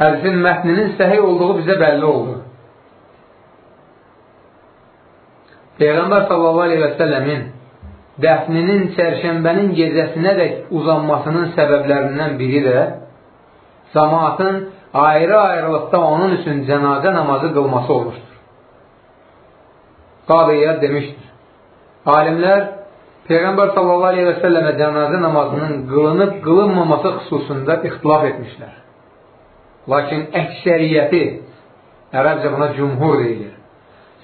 Hədisin mətninin səhih olduğu bizə bəlli oldu. Peyğəmbər səlləmin dəfninin çərşənbənin gecəsinə dək uzanmasının səbəblərindən biri də cəmaatın ayrı-ayrılıqda onun üçün cənazə namazı qılması olmuşdur. Qadiyyət demişdir. Alimlər Peyğəmbər sallallahu aleyhi və səlləmə cənazə namazının qılınıb qılınmaması xüsusunda ixtilaf etmişlər. Lakin əksəriyyəti, ərəbcə buna cümhur deyilir.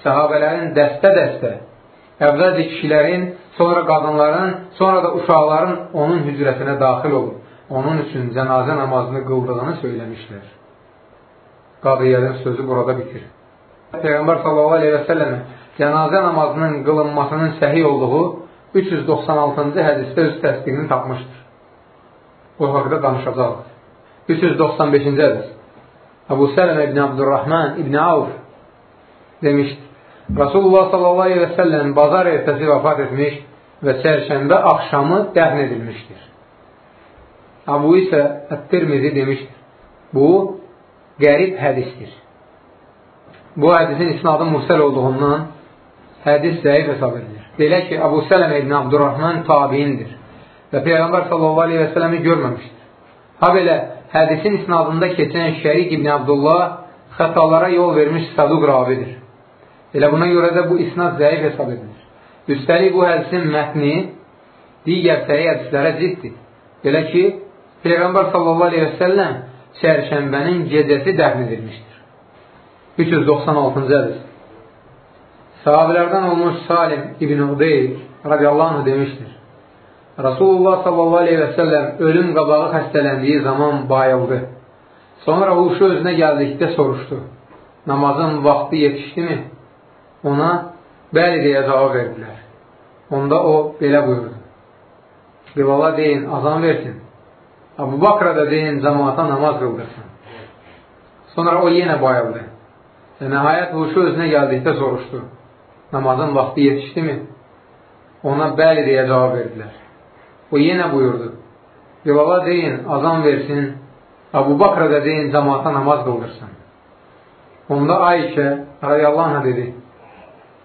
Səhabələrin dəstə-dəstə, əvvəlcə kişilərin, sonra qadınların, sonra da uşaqların onun hücrəsinə daxil olub, onun üçün cənazə namazını qıldığını söyləmişlər. Qadiyyənin sözü burada bitir. Peyğəmbər səlləmə cənazə namazının qılınmasının səhi olduğu 396-cı hədisdə öz təsdiqini tapmışdır. Bu haqda danışacaqdır. 395-ci hədis. Əbu Sələmə ibn Abdurrahman ibn Avf demişdir. Rasulullah sallallahu aleyhi və səlləm bazar ertəsi vəfat etmiş və çərşənbə axşamı dəfn edilmişdir. Abu isə Ət-Tirmizi demişdir. Bu, qərib hədisdir. Bu hədisin isnadı mürsəl olduğundan hədis zəif hesab edilir. Belə ki, Abu Sələmə ibn Abdurrahman tabiindir və Peyğəmbər sallallahu aleyhi və sələmi görməmişdir. Ha belə, hədisin isnadında keçən Şərik ibn Abdullah xətalara yol vermiş saduq ravidir. Elə buna görə də bu isnad zəif hesab edilir. Üstəlik bu hədisin mətni digər səhiyyə hədislərə ziddir. Belə ki, Peyğəmbər səlləm çərşənbənin gecəsi dəfn edilmişdir. 396-cı hədis. Sahabilərdən olmuş Salim İbn Uqdeyl radiyallahu anh demişdir. Rasulullah səlləm ölüm qabağı xəstələndiyi zaman bayıldı. Sonra huşu özünə gəldikdə soruşdu. Namazın vaxtı yetişdimi? Ona bəli deyə cavab verdilər. Onda o belə buyurdu. Bilala deyin, azan versin. Abu Bakra da deyin, cəmaata namaz qıldırsın. Sonra o yenə bayıldı. Və nəhayət huşu özünə gəldikdə soruşdu. Namazın vaxtı yetişdimi? Ona bəli deyə cavab verdilər. O yenə buyurdu. Bilala deyin, azan versin. Abu Bakra da deyin, cəmaata namaz qıldırsın. Onda Ayşə radiyallahu anh dedi.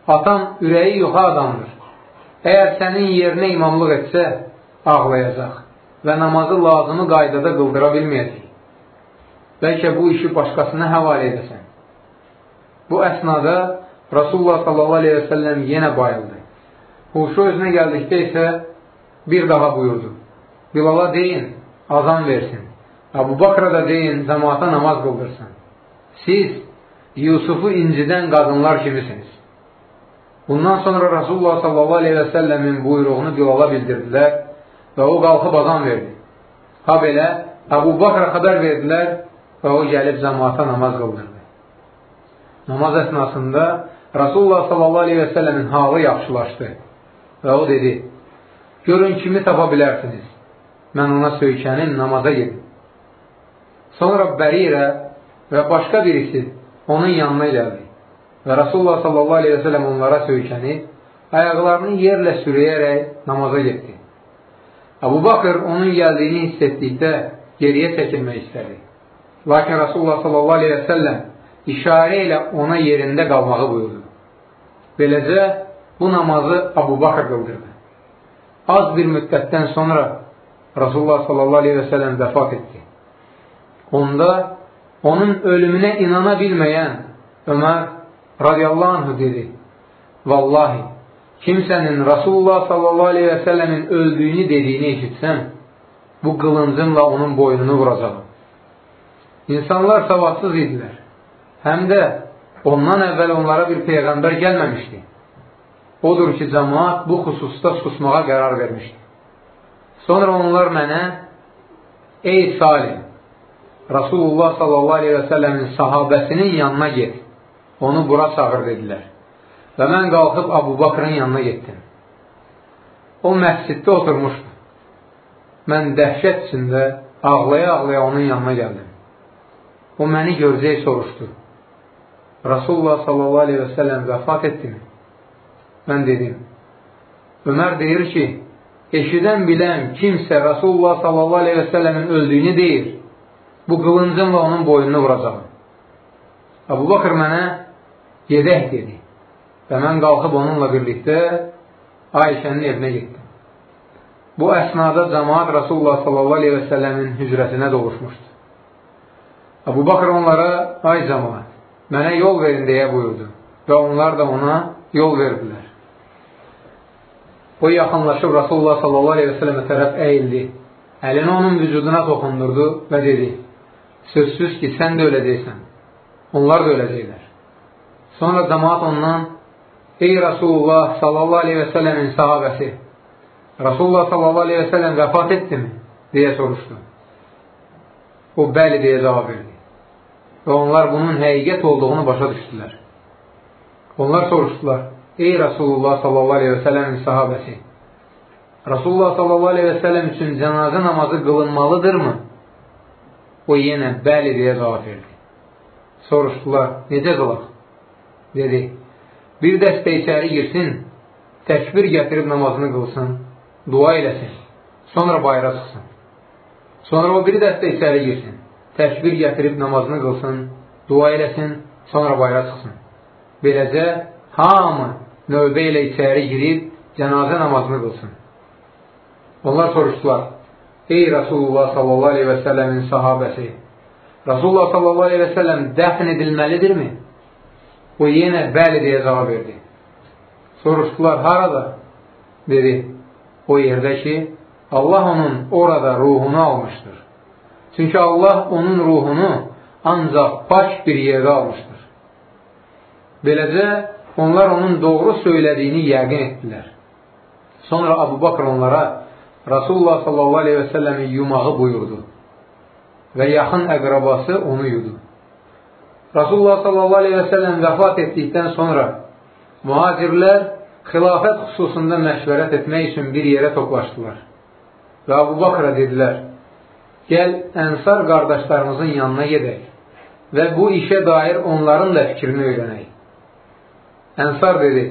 Atam ürəyi yoxa adamdır. Əgər sənin yerinə imamlıq etsə, ağlayacaq və namazı lazımı qaydada qıldıra bilməyəcək. Bəlkə bu işi başqasına həvalə edəsən. Bu əsnada Rasulullah səlləm yenə bayıldı. Huşu özünə gəldikdə isə bir daha buyurdu. Bilala deyin, azan versin. Abu Bakra da deyin, cəmaata namaz qıldırsın. Siz Yusufu incidən qadınlar kimisiniz. Bundan sonra Rasulullah səlləmin buyruğunu Bilala bildirdilər və o qalxıb azan verdi. Ha belə, Abu Bakra xəbər verdilər və o gəlib cəmaata namaz qıldırdı. Namaz əsnasında Rasulullah səlləmin halı yaxşılaşdı və o dedi, görün kimi tapa bilərsiniz, mən ona söykənim, namaza gedin. Sonra Bərira və başqa birisi onun yanına gəldi və Rasulullah səlləm onlara söykənib, ayaqlarını yerlə sürüyərək namaza getdi. Abu Bakır onun gəldiyini hiss etdikdə geriyə çəkilmək istədi. Lakin Rasulullah sallallahu aleyhi və səlləm işarə ilə ona yerində qalmağı buyurdu. Beləcə, bu namazı Abu Bakr qıldırdı. Az bir müddətdən sonra Rasulullah sallallahu aleyhi və sələm vəfat etdi. Onda onun ölümünə inana bilməyən Ömər radiyallahu anh dedi, Vallahi, kimsənin Rasulullah sallallahu aleyhi və sələmin öldüyünü dediyini eşitsəm, bu qılıncımla onun boynunu vuracaqım. İnsanlar savadsız idilər. Həm də ondan əvvəl onlara bir peyğəmbər gəlməmişdi. Odur ki, cəmaat bu xüsusda susmağa qərar vermişdi. Sonra onlar mənə, ey Salim, Rasulullah sallallahu aleyhi və səlləmin sahabəsinin yanına get, onu bura çağır dedilər. Və mən qalxıb Abu Bakrın yanına getdim. O məsciddə oturmuşdu. Mən dəhşət içində ağlaya-ağlaya onun yanına gəldim. O məni görcək soruşdu. Rasulullah sallallahu aleyhi və səlləm vəfat etdimi? Mən dedim. Ömər deyir ki, eşidən bilən kimsə Rasulullah sallallahu aleyhi və səlləmin öldüyünü deyir, bu qılıncımla onun boynunu vuracaq. Abu Bakır mənə gedək dedi və mən qalxıb onunla birlikdə Ayşənin evinə getdim. Bu əsnada cəmaat Rasulullah səlləmin hücrəsinə doluşmuşdu. Abu Bakır onlara, ay cəmaat, mənə yol verin deyə buyurdu və onlar da ona yol verdilər. O yaxınlaşıb Rasulullah sallallahu aleyhi və sələmə tərəf əyildi. Əlini onun vücuduna toxundurdu və dedi, sözsüz ki, sən də öləcəksən, onlar da öləcəklər. Sonra cəmaat ondan, ey Rasulullah sallallahu aleyhi və sələmin sahabəsi, Rasulullah sallallahu aleyhi və sələm vəfat etdimi? deyə soruşdu. O, bəli deyə cavab verdi və onlar bunun həqiqət olduğunu başa düşdülər. Onlar soruşdular, ey Rasulullah sallallahu aleyhi və sələmin sahabəsi, Rasulullah sallallahu aleyhi və sələm üçün cənazə namazı qılınmalıdırmı? O yenə bəli deyə cavab verdi. Soruşdular, necə qılaq? Dedi, bir dəstə içəri girsin, təkbir gətirib namazını qılsın, dua eləsin, sonra bayra çıxsın. Sonra o biri dəstə içəri girsin, təkbir gətirib namazını qılsın, dua eləsin, sonra bayra çıxsın. Beləcə, hamı növbə ilə içəri girib cənazə namazını qılsın. Onlar soruşdular, ey Rasulullah sallallahu aleyhi və səlləmin sahabəsi, Rasulullah sallallahu aleyhi və səlləm dəfn edilməlidirmi? O yenə bəli deyə cavab verdi. Soruşdular, harada? Dedi, o yerdə ki, Allah onun orada ruhunu almışdır. Çünki Allah onun ruhunu ancaq baş bir yerdə almışdır. Beləcə, onlar onun doğru söylədiyini yəqin etdilər. Sonra Abu Bakr onlara Rasulullah sallallahu aleyhi və səlləmin yumağı buyurdu və yaxın əqrabası onu yudu. Rasulullah sallallahu aleyhi və səlləm vəfat etdikdən sonra mühacirlər xilafət xüsusunda məşvərət etmək üçün bir yerə toplaşdılar. Və Abu Bakra dedilər, gəl ənsar qardaşlarımızın yanına gedək və bu işə dair onların da fikrini öyrənək. Ənsar dedi,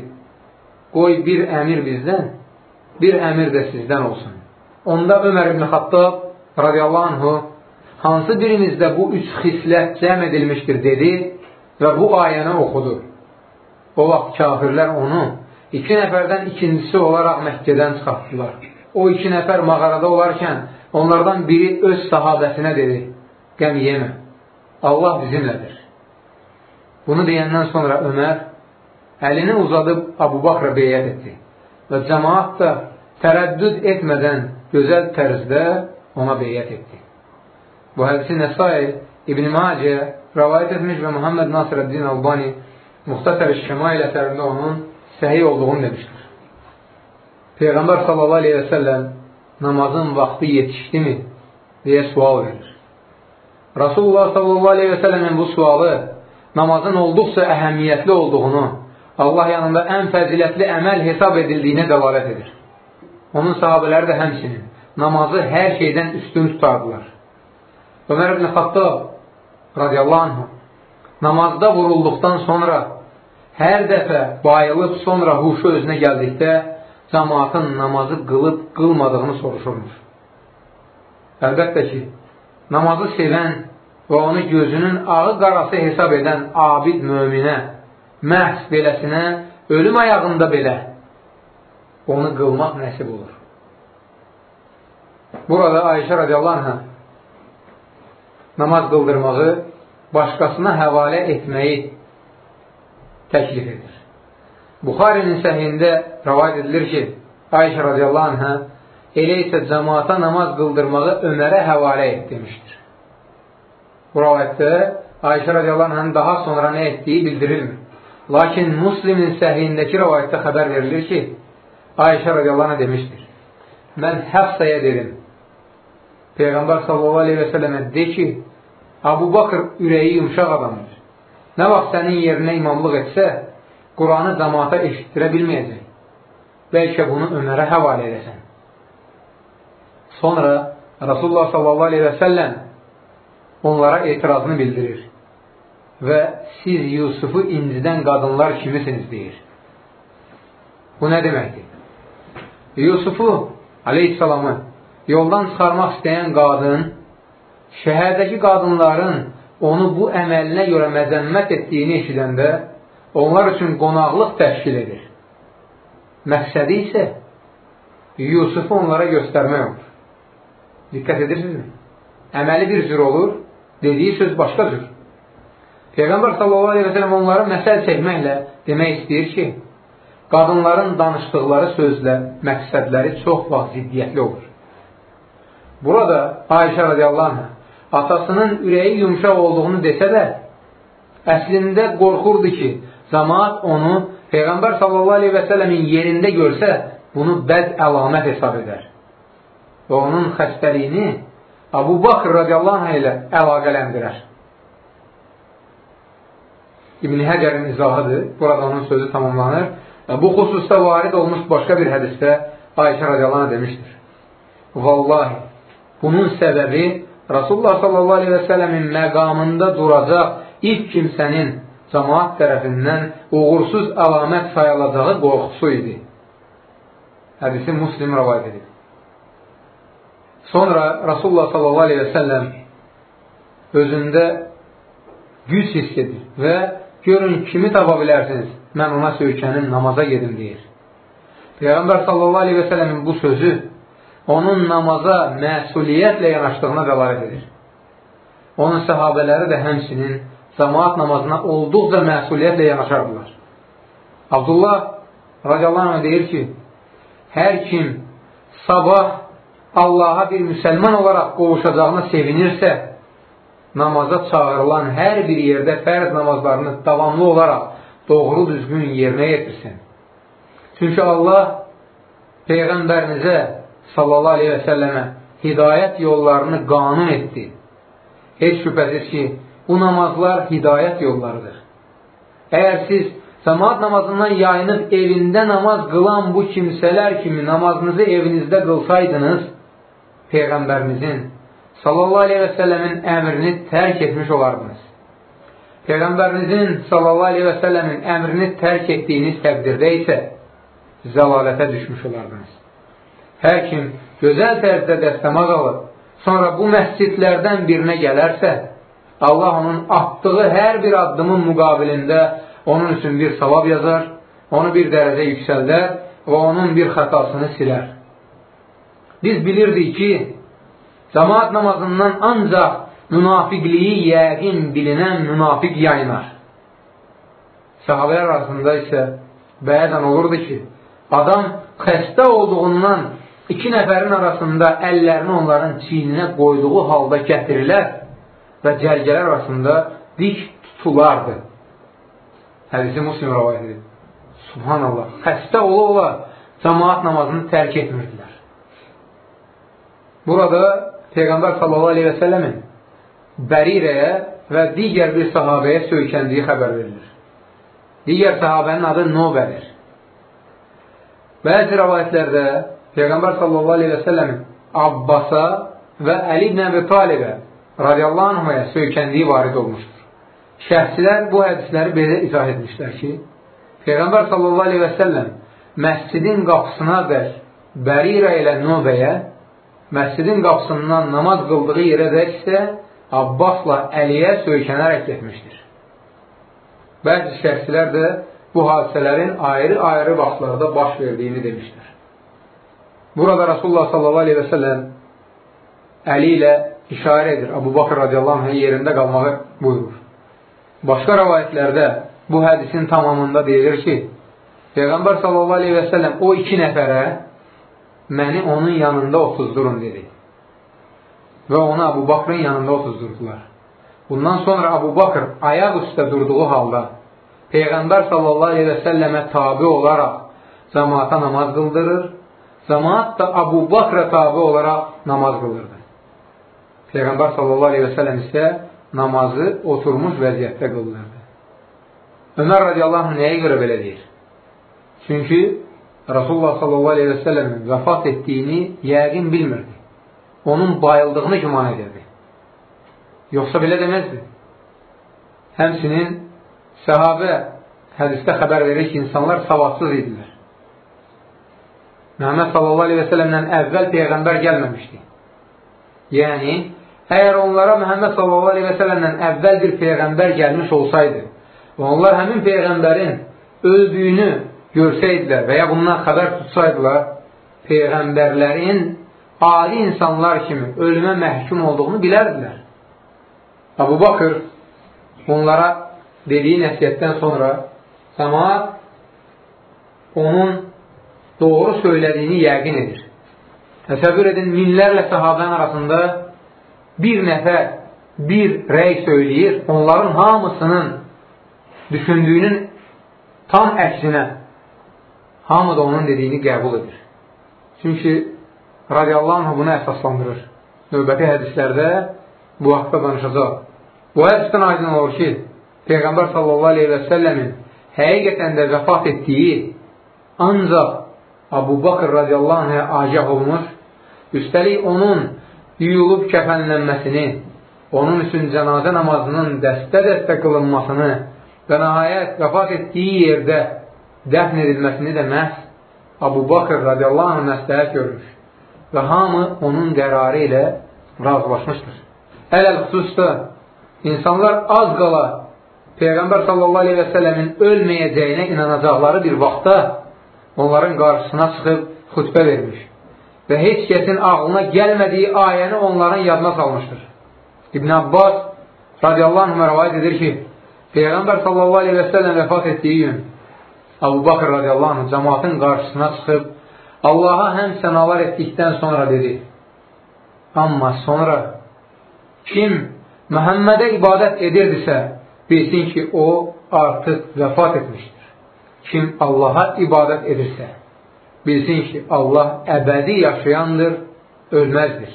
qoy bir əmir bizdən, bir əmir də sizdən olsun. Onda Ömər ibn Xattab radiyallahu anhu hansı birinizdə bu üç xislət cəm edilmişdir dedi və bu ayəni oxudu. O vaxt kafirlər onu iki nəfərdən ikincisi olaraq Məkkədən çıxartdılar. O iki nəfər mağarada olarkən onlardan biri öz sahabəsinə dedi, qəm yemə, Allah bizimlədir. Bunu deyəndən sonra Ömər əlini uzadıb Abu Bakra beyyət etdi və cəmaat da tərəddüd etmədən gözəl tərzdə ona beyyət etdi. Bu hədisi Nəsai İbn Macə rəvayət etmiş və Muhammed Nasirəddin Albani Muxtasər Şəmail əsərində onun səhiy olduğunu demişdir. Peyğəmbər səlləm namazın vaxtı yetişdimi deyə sual verir. Rasulullah səlləmin bu sualı namazın olduqca əhəmiyyətli olduğunu, Allah yanında ən fəzilətli əməl hesab edildiyinə dəlalət edir. Onun sahabələri də həmsinin namazı hər şeydən üstün tutardılar. Ömər ibn Xattab radiyallahu anh namazda vurulduqdan sonra hər dəfə bayılıb sonra huşu özünə gəldikdə cəmaatın namazı qılıb qılmadığını soruşurmuş. Əlbəttə ki, namazı sevən və onu gözünün ağı qarası hesab edən abid möminə, məhz beləsinə, ölüm ayağında belə onu qılmaq nəsib olur. Burada Ayşə radiyallahu anh namaz qıldırmağı başqasına həvalə etməyi təklif edir. Buxarinin səhiyində rəvayət edilir ki, Ayşə radiyallahu anhə elə isə cəmaata namaz qıldırmağı Ömərə həvalə et demişdir. Bu rəvayətdə Ayşə radiyallahu anhənin daha sonra nə etdiyi bildirilmir. Lakin Muslimin səhiyindəki rəvayətdə xəbər verilir ki, Ayşə radiyallahu anhə demişdir. Mən Həfsəyə dedim, Peyğəmbər sallallahu aleyhi və sələmə de ki, Abu Bakır ürəyi yumşaq adamdır. Nə vaxt sənin yerinə imamlıq etsə, Quranı cəmaata eşitdirə bilməyəcək. Bəlkə bunu Ömərə həvalə edəsən. Sonra Rasulullah səlləm onlara etirazını bildirir və siz Yusufu incidən qadınlar kimisiniz deyir. Bu nə deməkdir? Yusufu aleyhissalamı yoldan çıxarmaq istəyən qadın, şəhərdəki qadınların onu bu əməlinə görə məzəmmət etdiyini eşidəndə, onlar üçün qonaqlıq təşkil edir. Məqsədi isə Yusufu onlara göstərmək olur. Diqqət edirsinizmi? Əməli bir cür olur, dediyi söz başqa cür. Peyğəmbər sallallahu aleyhi və sələm onları məsəl çəkməklə demək istəyir ki, qadınların danışdıqları sözlə məqsədləri çox vaxt ziddiyyətli olur. Burada Ayşə radiyallahu anh atasının ürəyi yumşaq olduğunu desə də, əslində qorxurdu ki, cəmaat onu Peyğəmbər sallallahu aleyhi və sələmin yerində görsə, bunu bəd əlamət hesab edər. Və onun xəstəliyini Abu Bakr radiyallahu anh ilə əlaqələndirər. İbn-i Həcərin izahıdır. Burada onun sözü tamamlanır. Və bu xüsusda varid olmuş başqa bir hədisdə Ayşə radiyallahu anh demişdir. Vallahi, Bunun səbəbi Rasulullah sələmin məqamında duracaq ilk kimsənin cəmaat tərəfindən uğursuz əlamət sayılacağı qorxusu idi. Hədisi Muslim rəvayət edir. Sonra Rasulullah səlləm özündə güc hiss edir və görün kimi tapa bilərsiniz, mən ona söykənim, namaza gedim deyir. Peyğəmbər səlləmin bu sözü onun namaza məsuliyyətlə yanaşdığına dəlalət edir. Onun səhabələri də həmsinin cəmaat namazına olduqca məsuliyyətlə yanaşardılar. Abdullah radiyallahu deyir ki, hər kim sabah Allaha bir müsəlman olaraq qovuşacağına sevinirsə, namaza çağırılan hər bir yerdə fərz namazlarını davamlı olaraq doğru düzgün yerinə yetirsin. Çünki Allah Peyğəmbərinizə sallallahu aleyhi və səlləmə hidayət yollarını qanun etdi. Heç şübhəsiz ki, bu namazlar hidayət yollarıdır. Əgər siz cəmaat namazından yayınıb evində namaz qılan bu kimsələr kimi namazınızı evinizdə qılsaydınız, Peyğəmbərimizin sallallahu aleyhi və səlləmin əmrini tərk etmiş olardınız. Peyğəmbərinizin sallallahu aleyhi və səlləmin əmrini tərk etdiyiniz təqdirdə isə zəlalətə düşmüş olardınız. Hər kim gözəl tərzdə dəstəmaz alıb, sonra bu məscidlərdən birinə gələrsə, Allah onun atdığı hər bir addımın müqabilində onun üçün bir savab yazar, onu bir dərəcə yüksəldər və onun bir xətasını silər. Biz bilirdik ki, cəmaat namazından ancaq münafiqliyi yəqin bilinən münafiq yayınar. Səhabələr arasında isə bəzən olurdu ki, adam xəstə olduğundan iki nəfərin arasında əllərini onların çiyninə qoyduğu halda gətirirlər və cərgələr arasında dik tutulardı. Hədisi muslim rəvayət edir. Subhanallah. Xəstə ola-ola cəmaat namazını tərk etmirdilər. Burada Peyğəmbər səlləmin Bərirəyə və digər bir sahabəyə söykəndiyi xəbər verilir. Digər sahabənin adı Nobədir. Bəzi rəvayətlərdə Peyğəmbər sallallahu aleyhi və səlləmin Abbasa və Əli ibn Əbi Talibə radiyallahu anhaya söykəndiyi varid olmuşdur. Şəhsilər bu hədisləri belə izah etmişlər ki, Peyğəmbər sallallahu aleyhi və səlləm məscidin qapısına dək Bərira ilə Nöbəyə, məscidin qapısından namaz qıldığı yerə dək isə Abbasla Əliyə söykənərək getmişdir. Bəzi şəxsilər də bu hadisələrin ayrı-ayrı vaxtlarda baş verdiyini demişdir. Burada Rasulullah sallallahu aleyhi və səlləm əli ilə işarə edir. Abu Bakr radiyallahu anh yerində qalmağı buyurur. Başqa rəvayətlərdə bu hədisin tamamında deyilir ki, Peyğəmbər sallallahu aleyhi və səlləm o iki nəfərə məni onun yanında otuzdurun dedi. Və onu Abu Bakrın yanında otuzdurdular. Bundan sonra Abu Bakr ayaq üstə durduğu halda Peyğəmbər sallallahu aleyhi və səlləmə tabi olaraq cəmaata namaz qıldırır Cəmaat da Abu Bakrə tabi olaraq namaz qılırdı. Peyğəmbər sallallahu aleyhi və sələm isə namazı oturmuş vəziyyətdə qılırdı. Ömər radiyallahu anh nəyə görə belə deyir? Çünki Rasulullah sallallahu aleyhi və sələmin vəfat etdiyini yəqin bilmirdi. Onun bayıldığını güman edirdi. Yoxsa belə deməzdi. Həmsinin səhabə hədistə xəbər verir ki, insanlar savadsız idilər. Məhəmməd sələmdən əvvəl Peyğəmbər gəlməmişdi. Yəni, əgər onlara Məhəmməd sələmdən əvvəl bir Peyğəmbər gəlmiş olsaydı və onlar həmin Peyğəmbərin öldüyünü görsəydilər və ya bundan xəbər tutsaydılar, Peyğəmbərlərin adi insanlar kimi ölümə məhkum olduğunu bilərdilər. Abu Bakır onlara dediyi nəsiyyətdən sonra cəmaat onun doğru söylədiyini yəqin edir. Təsəvvür edin, minlərlə səhabənin arasında bir nəfər bir rəy söyləyir, onların hamısının düşündüyünün tam əksinə hamı da onun dediyini qəbul edir. Çünki radiyallahu anh bunu əsaslandırır. Növbəti hədislərdə bu haqda danışacaq. Bu hədisdən aydın olur ki, Peyğəmbər sallallahu aleyhi və səlləmin həqiqətən də vəfat etdiyi ancaq Abu Bakır radiyallahu anhə agah olmuş, üstəlik onun yuyulub kəfənlənməsini, onun üçün cənazə namazının dəstə-dəstə qılınmasını və nəhayət vəfat etdiyi yerdə dəfn edilməsini də məhz Abu Bakır radiyallahu anh məsləhət görmüş və hamı onun qərarı ilə razılaşmışdır. Ələl xüsusda insanlar az qala Peyğəmbər sallallahu aleyhi və sələmin ölməyəcəyinə inanacaqları bir vaxtda onların qarşısına çıxıb xütbə vermiş və heç kəsin ağlına gəlmədiyi ayəni onların yadına salmışdır. İbn Abbas radiyallahu anh rəvayət edir ki, Peyğəmbər sallallahu aleyhi və səlləm vəfat etdiyi gün Abu Bakr radiyallahu anh cəmatın qarşısına çıxıb Allaha həm sənalar etdikdən sonra dedi Amma sonra kim Məhəmmədə ibadət edirdisə bilsin ki, o artıq vəfat etmişdir. Kim Allaha ibadət edirsə bilsin ki, Allah əbədi yaşayandır, ölməzdir.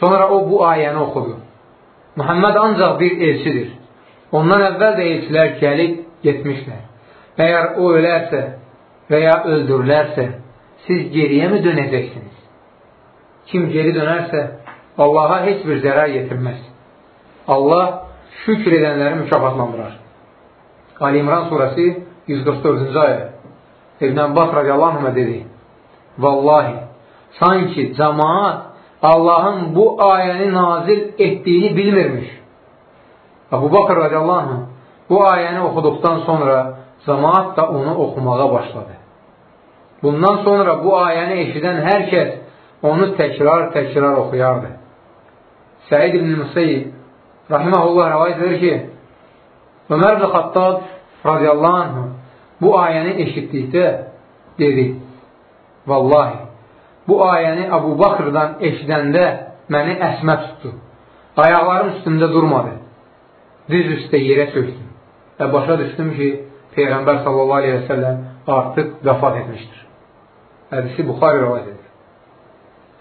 Sonra o bu ayəni oxudu. Muhammed ancaq bir elçidir. Ondan əvvəl də elçilər gəlib getmişlər. Əgər o ölərsə və ya öldürülərsə, siz geriyə mi dönəcəksiniz? Kim geri dönərsə, Allaha heç bir zərər yetirməz. Allah şükr edənləri mükafatlandırar. Ali İmran surəsi 144-cü ayə İbn Abbas radiyallahu anh dedi Vallahi, sanki cəmaat Allahın bu ayəni nazil etdiyini bilmirmiş. Abu Bakr radiyallahu anh bu ayəni oxuduqdan sonra cəmaat da onu oxumağa başladı. Bundan sonra bu ayəni eşidən hər kəs onu təkrar-təkrar oxuyardı. Səid ibn Musayyib rahiməhullah rəvayət edir ki, Ömər ibn Xattab radiyallahu anh bu ayəni eşitdikdə dedi, Vallahi, bu ayəni Abu Baxırdan eşidəndə məni əsmə tutdu. Ayaqlarım üstündə durmadı. Diz üstə yerə çöktüm və başa düşdüm ki, Peyğəmbər sallallahu aleyhi və səlləm artıq vəfat etmişdir. Hədisi Buxari rəvayət edir.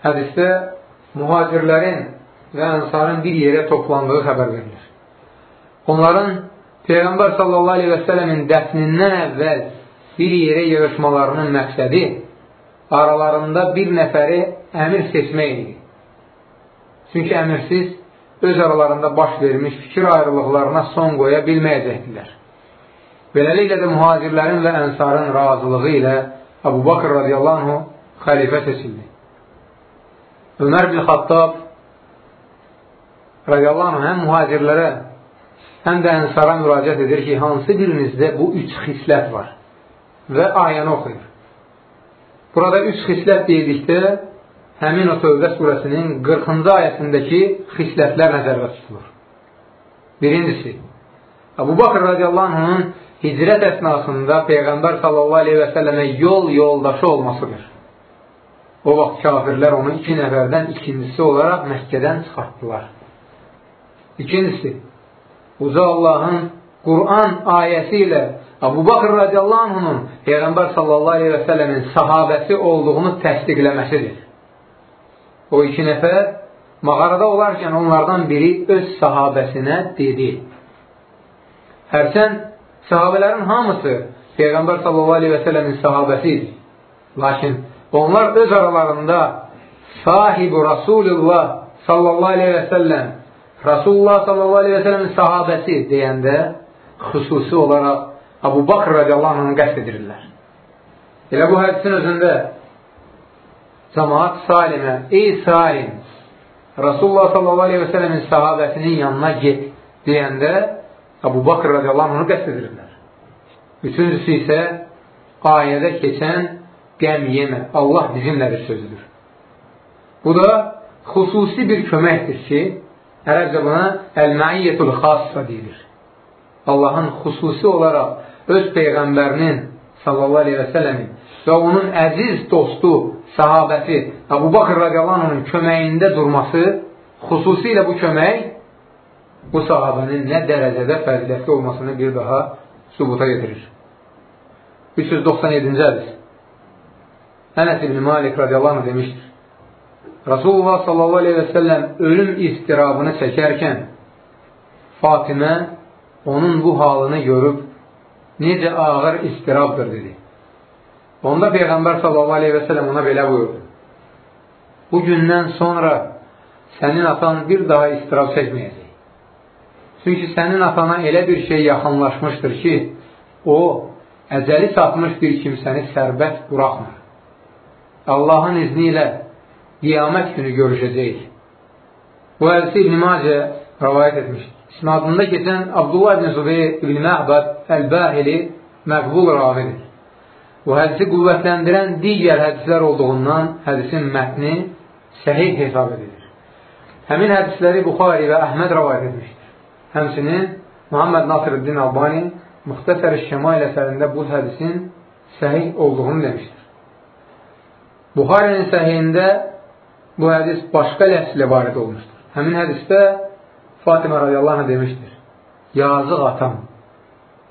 Hədisdə mühacirlərin və ənsarın bir yerə toplandığı xəbər verilir. Onların Peyğəmbər sallallahu aleyhi və sələmin dəfnindən əvvəl bir yerə yığışmalarının məqsədi aralarında bir nəfəri əmir seçmək idi. Çünki əmirsiz öz aralarında baş vermiş fikir ayrılıqlarına son qoya bilməyəcəkdilər. Beləliklə də mühacirlərin və ənsarın razılığı ilə Abu Bakr radiyallahu xəlifə seçildi. Ömər bin Xattab radiyallahu həm mühacirlərə həm də ənsara müraciət edir ki, hansı birinizdə bu üç xislət var və ayəni oxuyur. Burada üç xislət deyildikdə həmin o Tövbə surəsinin 40-cı ayəsindəki xislətlər nəzərdə tutulur. Birincisi, Abu Bakr radiyallahu anh'ın hicrət əsnasında Peyğəmbər sallallahu aleyhi və səlləmə yol yoldaşı olmasıdır. O vaxt kafirlər onu iki nəfərdən ikincisi olaraq Məkkədən çıxartdılar. İkincisi, Uca Allahın Qur'an ayəsi ilə Abu Bakr radiyallahu anh'ın Peyğəmbər sallallahu aleyhi və səlləmin sahabəsi olduğunu təsdiqləməsidir. O iki nəfər mağarada olarkən onlardan biri öz sahabəsinə dedi. Hərsən sahabələrin hamısı Peyğəmbər sallallahu aleyhi və səlləmin sahabəsi idi. Lakin onlar öz aralarında sahibu Rasulullah sallallahu aleyhi və səlləm Rasulullah səlləmin sahabəsi deyəndə xüsusi olaraq Abu Bakr radiyallahu anhını qəsd edirlər. Elə bu hədisin özündə cəmaat salimə, ey salim, Rasulullah sələmin sahabəsinin yanına get deyəndə Abu Bakr radiyallahu anhını qəsd edirlər. Üçüncüsü isə ayədə keçən qəm yemə, Allah bizimlədir sözüdür. Bu da xüsusi bir köməkdir ki, ərəbcə buna əl-məiyyətul xassa deyilir. Allahın xüsusi olaraq öz Peyğəmbərinin sallallahu aleyhi və sələmin və onun əziz dostu, sahabəsi Əbu Bakır radiyallahu köməyində durması, xüsusilə bu kömək bu sahabənin nə dərəcədə fəzilətli olmasını bir daha sübuta getirir. 397-ci hədis Ənəs ibn Malik radiyallahu demişdir. Rasulullah sallallahu aleyhi və səlləm ölüm istirabını çəkərkən Fatimə onun bu halını görüb necə ağır istirabdır dedi. Onda Peyğəmbər sallallahu aleyhi və sələm ona belə buyurdu. Bu gündən sonra sənin atan bir daha istirab çəkməyəcək. Çünki sənin atana elə bir şey yaxınlaşmışdır ki, o, əcəli çatmış bir kimsəni sərbəst buraxmır. Allahın izni ilə qiyamət günü görüşəcəyik. Bu hədisi İbn-i Macə rəvayət etmişdir. İsnadında keçən Abdullah ibn Zubeyr ibn Məhbəd Əl-Bəhili məqbul ravidir. Bu hədisi qüvvətləndirən digər hədislər olduğundan hədisin mətni səhih hesab edilir. Həmin hədisləri Buxari və Əhməd rəvayət etmişdir. Həmsinin Muhammed Nasirüddin Albani Muxtəsər-i Şəmail əsərində bu hədisin səhih olduğunu demişdir. Buxarinin səhiyində bu hədis başqa ləfslə varid olmuşdur. Həmin hədisdə Fatimə radiyallahu anh demişdir. Yazıq atam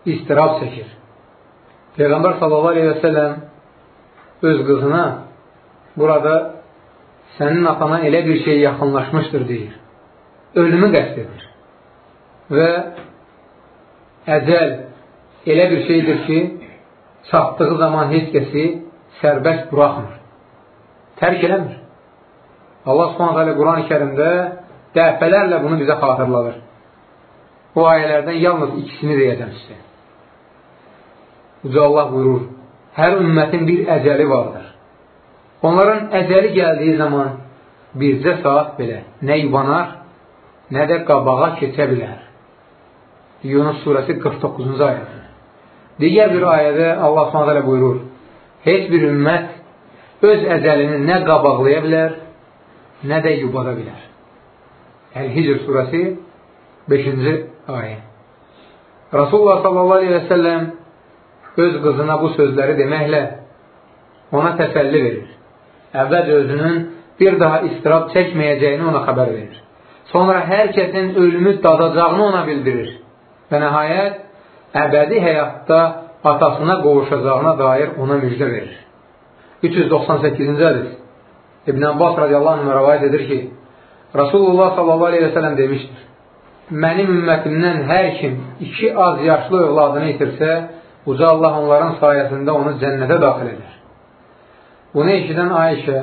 istirab çəkir. Peyğəmbər sallallahu aleyhi və səlləm öz qızına burada sənin atana elə bir şey yaxınlaşmışdır deyir. Ölümü qəst edir. Və əcəl elə bir şeydir ki, çatdığı zaman heç kəsi sərbəst buraxmır. Tərk eləmir. Allah hələ Quran-ı kərimdə dəfələrlə bunu bizə xatırladır. Bu ayələrdən yalnız ikisini deyəcəm sizə. Uca Allah buyurur, hər ümmətin bir əcəli vardır. Onların əcəli gəldiyi zaman bircə saat belə nə yubanar, nə də qabağa keçə bilər. Yunus surəsi 49-cu ayədir. Digər bir ayədə Allah s.ə.v buyurur, heç bir ümmət öz əcəlini nə qabaqlaya bilər, nə də yubada bilər. Əl-Hicr surəsi 5-ci ayə. Rasulullah sallallahu aleyhi və səlləm öz qızına bu sözləri deməklə ona təsəlli verir. Əvvəl özünün bir daha istirab çəkməyəcəyini ona xəbər verir. Sonra hər kəsin ölümü dadacağını ona bildirir. Və nəhayət, əbədi həyatda atasına qovuşacağına dair ona müjdə verir. 398-ci hədis İbn Abbas radiyallahu anh rəvayət edir ki, Rasulullah sallallahu aleyhi və sələm demişdir, mənim ümmətimdən hər kim iki az yaşlı övladını itirsə, Uca Allah onların sayəsində onu cənnətə daxil edir. Bunu eşidən Ayşə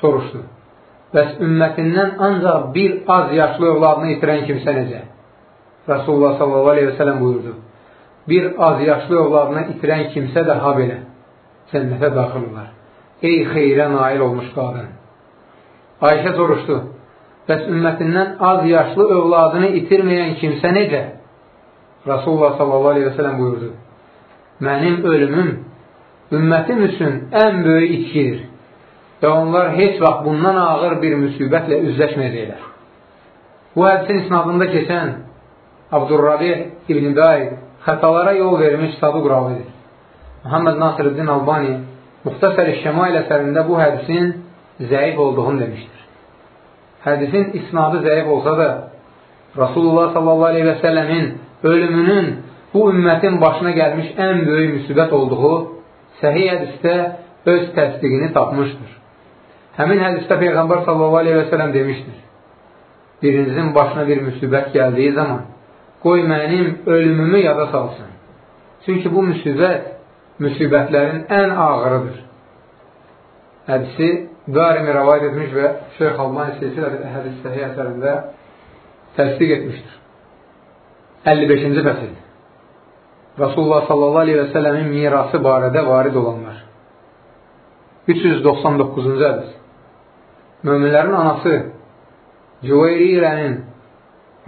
soruşdu. Bəs ümmətindən ancaq bir az yaşlı övladını itirən kimsə necə? Rasulullah sallallahu aleyhi və sələm buyurdu. Bir az yaşlı övladını itirən kimsə də ha belə cənnətə daxil olar. Ey xeyrə nail olmuş qadın. Ayşə soruşdu. Bəs ümmətindən az yaşlı övladını itirməyən kimsə necə? Rasulullah sələm buyurdu mənim ölümüm ümmətim üçün ən böyük itkidir və onlar heç vaxt bundan ağır bir müsibətlə üzləşməyəcəklər. Bu hədisin isnadında keçən Abdurrabi İbn-i Bəy xətalara yol vermiş Saduq ravidir. Muhammed Nasirüddin Albani Muxtasər-i Şəmail əsərində bu hədisin zəif olduğunu demişdir. Hədisin isnadı zəif olsa da Rasulullah sallallahu aleyhi və səlləmin ölümünün bu ümmətin başına gəlmiş ən böyük müsibət olduğu səhih hədisdə öz təsdiqini tapmışdır. Həmin hədisdə Peyğəmbər s.a.v. demişdir. Birinizin başına bir müsibət gəldiyi zaman qoy mənim ölümümü yada salsın. Çünki bu müsibət müsibətlərin ən ağırıdır. Hədisi Darimi rəvayət etmiş və Şeyx Albani silsilə hədis səhiyyə əsərində təsdiq etmişdir. 55-ci fəsil Rasulullah sallallahu aleyhi və sələmin mirası barədə varid olanlar. 399-cu hədis. Möminlərin anası Cüveyriyənin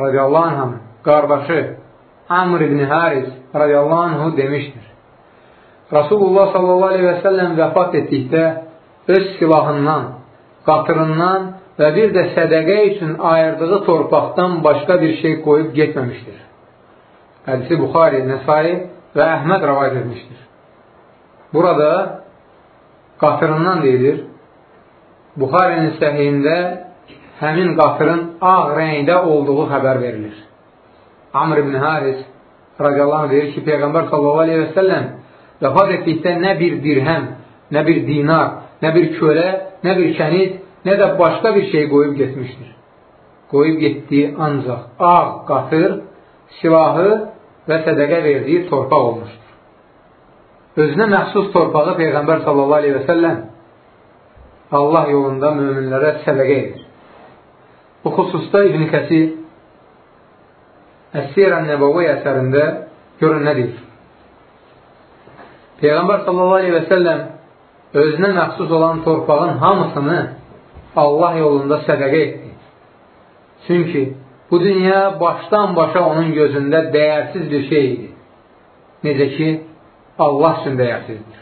radiyallahu anhın qardaşı Amr ibn Haris radiyallahu anhu demişdir. Rasulullah sallallahu aleyhi və səlləm vəfat etdikdə öz silahından, qatırından və bir də sədəqə üçün ayırdığı torpaqdan başqa bir şey qoyub getməmişdir. Hədisi Buxari, Nəsai və Əhməd rəvayət etmişdir. Burada qatırından deyilir. Buxarinin səhiyində həmin qatırın ağ rəngdə olduğu xəbər verilir. Amr ibn Haris radiyallahu deyir ki, Peyğəmbər sallallahu aleyhi və səlləm vəfat etdikdə nə bir dirhəm, nə bir dinar, nə bir kölə, nə bir kəniz, nə də başqa bir şey qoyub getmişdir. Qoyub getdiyi ancaq ağ qatır, silahı və sədəqə verdiyi torpaq olmuşdur. Özünə məxsus torpağı Peyğəmbər sallallahu aleyhi və səlləm Allah yolunda möminlərə sədəqə edir. Bu xüsusda İbn Kəsir Əs-Sirən Nəbəvi əsərində görün nə deyir? Peyğəmbər sallallahu aleyhi və səlləm özünə məxsus olan torpağın hamısını Allah yolunda sədəqə etdi. Çünki bu dünya başdan başa onun gözündə dəyərsiz bir şey idi. Necə ki, Allah üçün dəyərsizdir.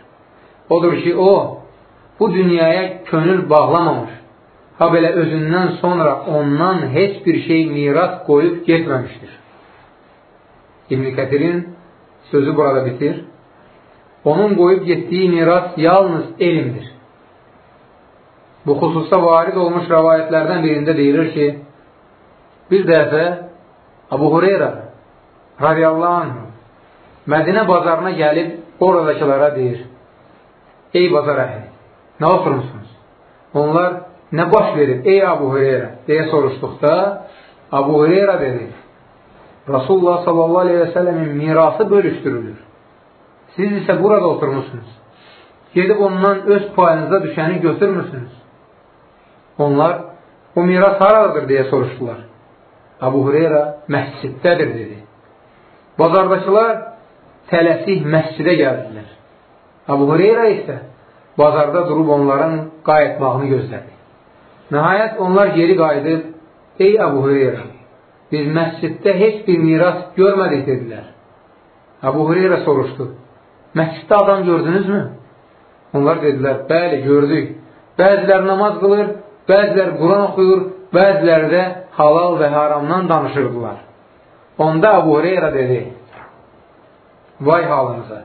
Odur ki, o, bu dünyaya könül bağlamamış, ha belə özündən sonra ondan heç bir şey miras qoyub getməmişdir. İbn-i Kətirin sözü burada bitir. Onun qoyub getdiyi miras yalnız elmdir. Bu xüsusda varid olmuş rəvayətlərdən birində deyilir ki, bir dəfə Abu Hureyra radiyallahu anh Mədinə bazarına gəlib oradakılara deyir, Ey bazar əhli, nə oturmuşsunuz? Onlar nə baş verir, ey Abu Hureyra deyə soruşduqda, Abu Hureyra dedi, Rasulullah sallallahu aleyhi və sələmin mirası bölüşdürülür. Siz isə burada oturmuşsunuz. Gedib ondan öz payınıza düşəni götürmürsünüz. Onlar, o miras haradadır deyə soruşdular. Abu Hureyra məsciddədir dedi. Bazardakılar tələsik məscidə gəldilər. Abu Hureyra isə bazarda durub onların qayıtmağını gözlədi. Nəhayət onlar geri qayıdıb, ey Abu Hureyra, biz məsciddə heç bir miras görmədik dedilər. Abu Hureyra soruşdu, məsciddə adam gördünüzmü? Onlar dedilər, bəli, gördük. Bəziləri namaz qılır, bəziləri Quran oxuyur, bəziləri də halal və haramdan danışırdılar. Onda Abu Hureyra dedi, vay halınıza.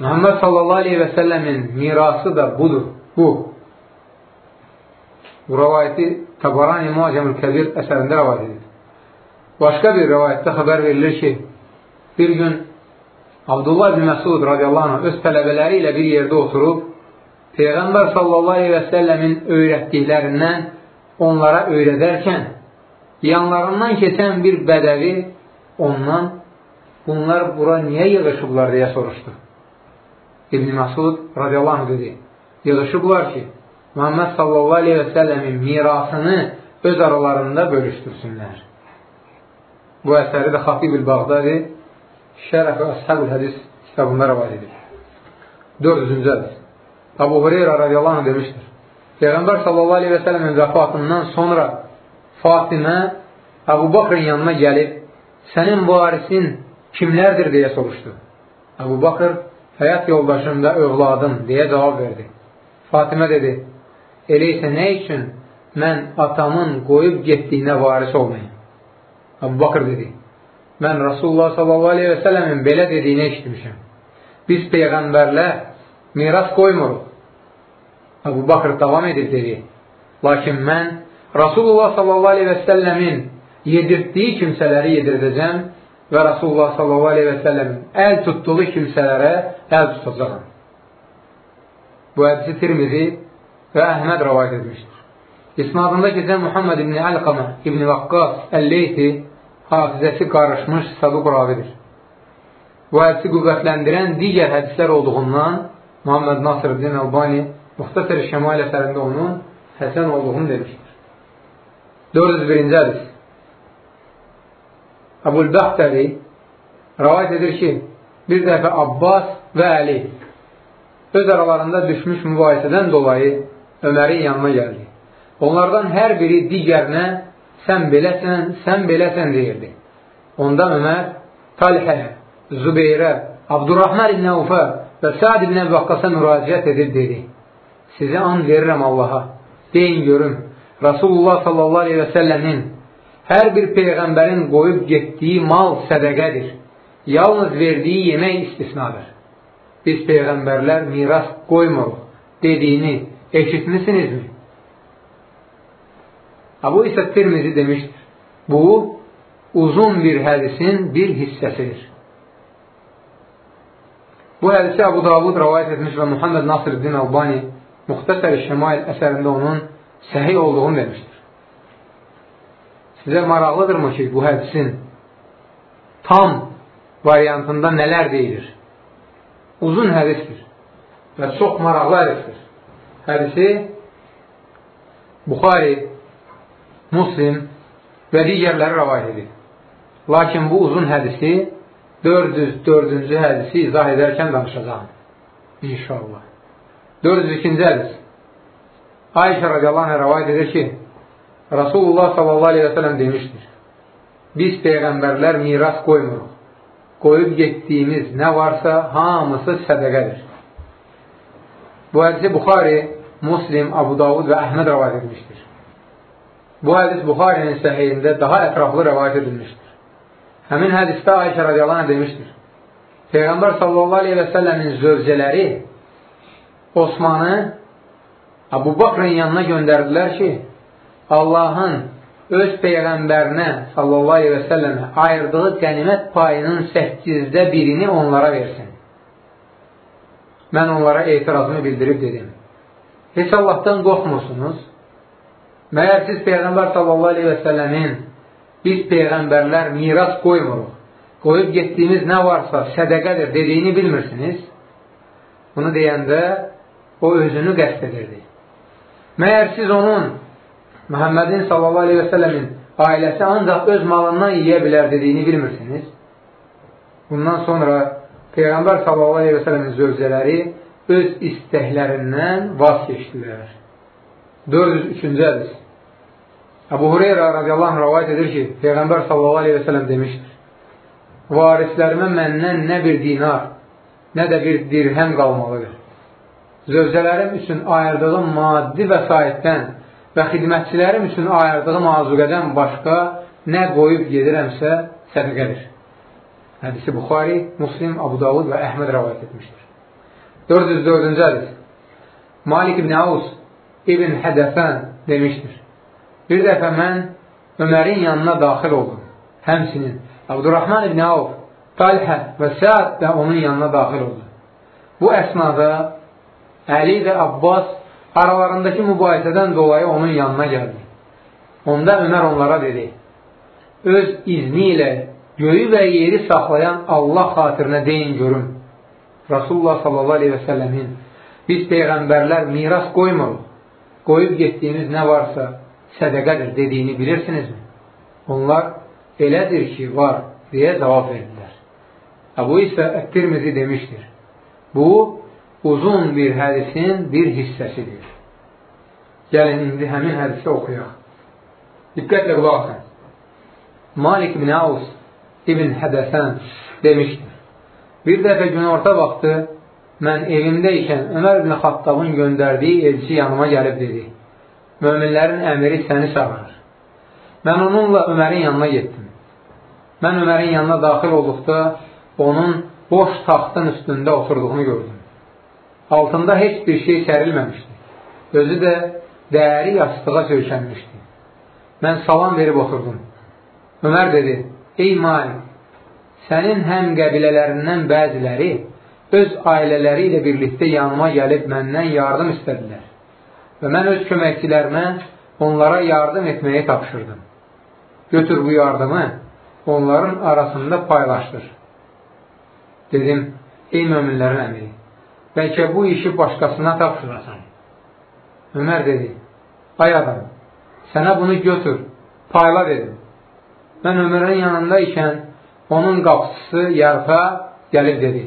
Muhammed sallallahu aleyhi və səlləmin mirası da budur, bu. Bu rəvayəti Tabarani Muacəmül Kəbir əsərində rəvayət edir. Başqa bir rəvayətdə xəbər verilir ki, bir gün Abdullah ibn Məsud radiyallahu anh öz tələbələri ilə bir yerdə oturub, Peyğəmbər sallallahu aleyhi və səlləmin öyrətdiklərindən onlara öyrədərkən, yanlarından keçən bir bədəvi ondan bunlar bura niyə yığışıblar deyə soruşdu. İbn Məsud radiyallahu anh dedi, yığışıblar ki, Muhammed sallallahu aleyhi və səlləmin mirasını öz aralarında bölüşdürsünlər. Bu əsəri də Xatib-ül Bağdadi Şərəf-i Ashab-ül Hədis kitabında rəvad edir. Dördüncü hədis. Abu Hureyra radiyallahu anh demişdir. Peyğəmbər sallallahu aleyhi və səlləmin vəfatından sonra Fatimə Əbu Bakrın yanına gəlib, sənin varisin kimlərdir deyə soruşdu. Əbu Bakır, həyat yoldaşım və övladım deyə cavab verdi. Fatimə dedi, elə isə nə üçün mən atamın qoyub getdiyinə varis olmayayım? Əbu Bakır dedi, mən Rasulullah sallallahu aleyhi və sələmin belə dediyini eşitmişəm. Biz peyğəmbərlər miras qoymuruq. Əbu Bakır davam edib dedi, lakin mən Rasulullah sallallahu aleyhi və səlləmin yedirtdiyi kimsələri yedirdəcəm və Rasulullah sallallahu aleyhi və səlləmin əl tutduğu kimsələrə əl tutacaqam. Bu hədisi Tirmizi və Əhməd rəvayət etmişdir. İsnadında keçən Muhammed ibn Əlqamə ibn Vaqqas Əlleyti hafizəsi qarışmış saduq ravidir. Bu hədisi qüvvətləndirən digər hədislər olduğundan Muhammed Nasırıddin Albani Muxtasər Şəmal əsərində onun həsən olduğunu demişdir. 401-ci hədis Əbul Bəxtəli rəvayət edir ki, bir dəfə Abbas və Əli öz aralarında düşmüş mübahisədən dolayı Ömərin yanına gəldi. Onlardan hər biri digərinə sən beləsən, sən beləsən deyirdi. Onda Ömər Talhə, Zübeyrə, Abdurrahman ibn Əvfə və Sa'd ibn Əvvəqqasa müraciət edib dedi. Sizə an verirəm Allaha. Deyin görüm, Rasulullah sallallahu aleyhi və səlləmin hər bir peyğəmbərin qoyub getdiyi mal sədəqədir. Yalnız verdiyi yemək istisnadır. Biz peyğəmbərlər miras qoymuruq dediyini eşitmisinizmi? Bu isə Tirmizi demişdir. Bu, uzun bir hədisin bir hissəsidir. Bu hədisi Abu Davud rəvayət etmiş və Muhammed Nasir-Din Albani Muxtasər-i Şemail əsərində onun səhiy olduğunu demişdir. Sizə maraqlıdırmı ki, bu hədisin tam variantında nələr deyilir? Uzun hədisdir və çox maraqlı hədisdir. Hədisi Buxari, Muslim və digərləri rəvayət edir. Lakin bu uzun hədisi 404-cü hədisi izah edərkən danışacağım. İnşallah. 402-cü hədis. Ayşə radiyallahu anh rəvayət edir ki, Rasulullah sallallahu aleyhi və sələm demişdir, biz Peyğəmbərlər miras qoymuruq. Qoyub getdiyimiz nə varsa hamısı sədəqədir. Bu hədisi Buxari, Muslim, Abu Davud və Əhməd rəvayət edilmişdir. Bu hədis Buxarinin səhiyində daha ətraflı rəvayət edilmişdir. Həmin hədisdə Ayşə radiyallahu anh demişdir. Peyğəmbər sallallahu aleyhi və səlləmin zövcələri Osmanı Abu Bakrın yanına göndərdilər ki, Allahın öz Peyğəmbərinə sallallahu aleyhi və səlləmə ayırdığı qənimət payının 8-də birini onlara versin. Mən onlara etirazımı bildirib dedim. Heç Allahdan qorxmursunuz? Məyər siz Peyğəmbər sallallahu aleyhi və səlləmin biz Peyğəmbərlər miras qoymuruq. Qoyub getdiyimiz nə varsa sədəqədir dediyini bilmirsiniz. Bunu deyəndə o özünü qəst edirdi. Məyər siz onun Məhəmmədin sallallahu aleyhi və səlləmin ailəsi ancaq öz malından yiyə bilər dediyini bilmirsiniz. Bundan sonra Peyğəmbər sallallahu aleyhi və səlləmin zövcələri öz istəklərindən vaz keçdilər. 403-cü hədis Əbu Hureyra radiyallahu anh rəvayət edir ki, Peyğəmbər sallallahu aleyhi və səlləm demişdir, varislərimə məndən nə bir dinar, nə də bir dirhəm qalmalıdır. Zövcələrim üçün ayırdığım maddi vəsaitdən və xidmətçilərim üçün ayırdığım azuqədən başqa nə qoyub gedirəmsə sədəqədir. Hədisi Buxari, Muslim, Abu Davud və Əhməd rəvayət etmişdir. 404-cü hədis Malik ibn Avus ibn Hədəfən demişdir. Bir dəfə mən Ömərin yanına daxil oldum. Həmsinin Abdurrahman ibn Avf, Talhə və Səad də onun yanına daxil oldu. Bu əsnada Əli və Abbas aralarındakı mübahisədən dolayı onun yanına gəldi. Onda Ömər onlara dedi, öz izni ilə göyü və yeri saxlayan Allah xatirinə deyin görüm. Rasulullah sallallahu aleyhi və səlləmin biz Peyğəmbərlər miras qoymuruq, qoyub getdiyimiz nə varsa sədəqədir dediyini bilirsinizmi? Onlar elədir ki, var deyə cavab verdilər. Əbu isə Ət-Tirmizi demişdir. Bu, uzun bir hədisin bir hissəsidir. Gəlin, indi həmin hədisi oxuyaq. Diqqətlə qulaq asın. Malik ibn Avus ibn Hədəsən demişdir. Bir dəfə günorta vaxtı mən evimdə ikən Ömər ibn Xattabın göndərdiyi elçi yanıma gəlib dedi. Möminlərin əmiri səni çağırır. Mən onunla Ömərin yanına getdim. Mən Ömərin yanına daxil olduqda onun boş taxtın üstündə oturduğunu gördüm. Altında heç bir şey sərilməmişdi. Özü də dəyəri yastığa söykənmişdi. Mən salam verib oturdum. Ömər dedi, ey Malik, sənin həm qəbilələrindən bəziləri öz ailələri ilə birlikdə yanıma gəlib məndən yardım istədilər. Və mən öz köməkçilərimə onlara yardım etməyi tapşırdım. Götür bu yardımı, onların arasında paylaşdır. Dedim, ey möminlərin əmiri, bəlkə bu işi başqasına tapşırasan. Ömər dedi, ay adam, sənə bunu götür, payla dedim. Mən Ömərin yanında ikən onun qapısı yarpa gəlib dedi.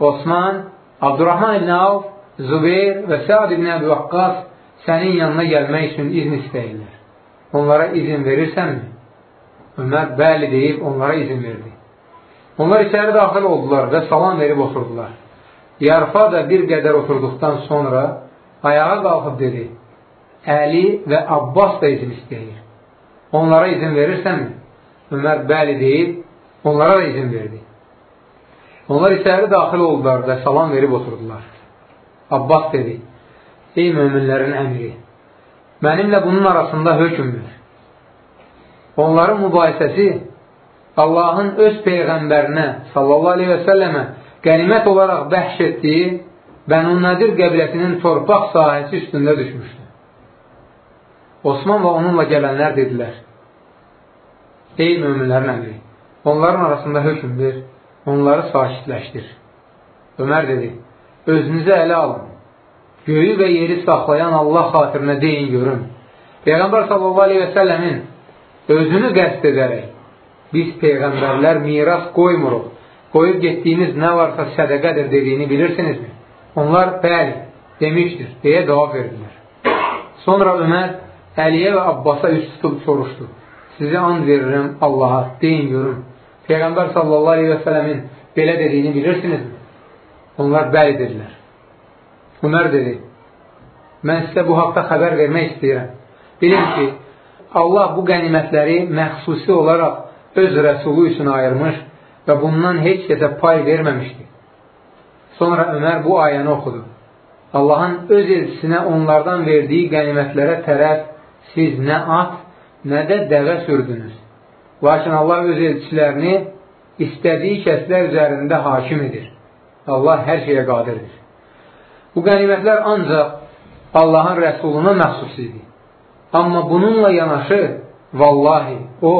Osman, Abdurrahman ibn Avf, Zübeyir və Səad ibn Əbi Vaqqas sənin yanına gəlmək üçün izin istəyirlər. Onlara izin verirsənmi? Ömər bəli deyib onlara izin verdi. Onlar içəri daxil oldular və salam verib oturdular. Yarfa da bir qədər oturduqdan sonra ayağa qalxıb dedi, Əli və Abbas da izin istəyir. Onlara izin verirsənmi? Ömər bəli deyib, onlara da izin verdi. Onlar içəri daxil oldular və salam verib oturdular. Abbas dedi, ey möminlərin əmiri, mənimlə bunun arasında hökm ver. Onların mübahisəsi Allahın öz Peyğəmbərinə sallallahu aleyhi və səlləmə qənimət olaraq bəxş etdiyi Bənu Nədir qəbiləsinin torpaq sahəsi üstündə düşmüşdü. Osman və onunla gələnlər dedilər, Ey möminlərin əmri, onların arasında hökm ver, onları sakitləşdir. Ömər dedi, özünüzə ələ alın, göyü və yeri saxlayan Allah xatirinə deyin görün. Peyğəmbər səlləmin özünü qəst edərək, biz Peyğəmbərlər miras qoymuruq, qoyub getdiyiniz nə varsa sədəqədir dediyini bilirsinizmi? Onlar, bəli, demişdir, deyə cavab verdilər. Sonra Ömər Əliyə və Abbasa üst tutub soruşdu. Sizi and verirəm Allaha, deyin görün. Peyğəmbər sallallahu aleyhi və sələmin belə dediyini bilirsinizmi? Onlar bəli dedilər. Ömər dedi, mən sizə bu haqda xəbər vermək istəyirəm. Bilin ki, Allah bu qənimətləri məxsusi olaraq öz rəsulu üçün ayırmış və bundan heç kəsə pay verməmişdi. Sonra Ömər bu ayəni oxudu. Allahın öz elçisinə onlardan verdiyi qənimətlərə tərəf siz nə at, nə də dəvə sürdünüz. Lakin Allah öz elçilərini istədiyi kəslər üzərində hakim edir. Allah hər şeyə qadirdir. Bu qənimətlər ancaq Allahın rəsuluna məxsus idi. Amma bununla yanaşı, vallahi, o,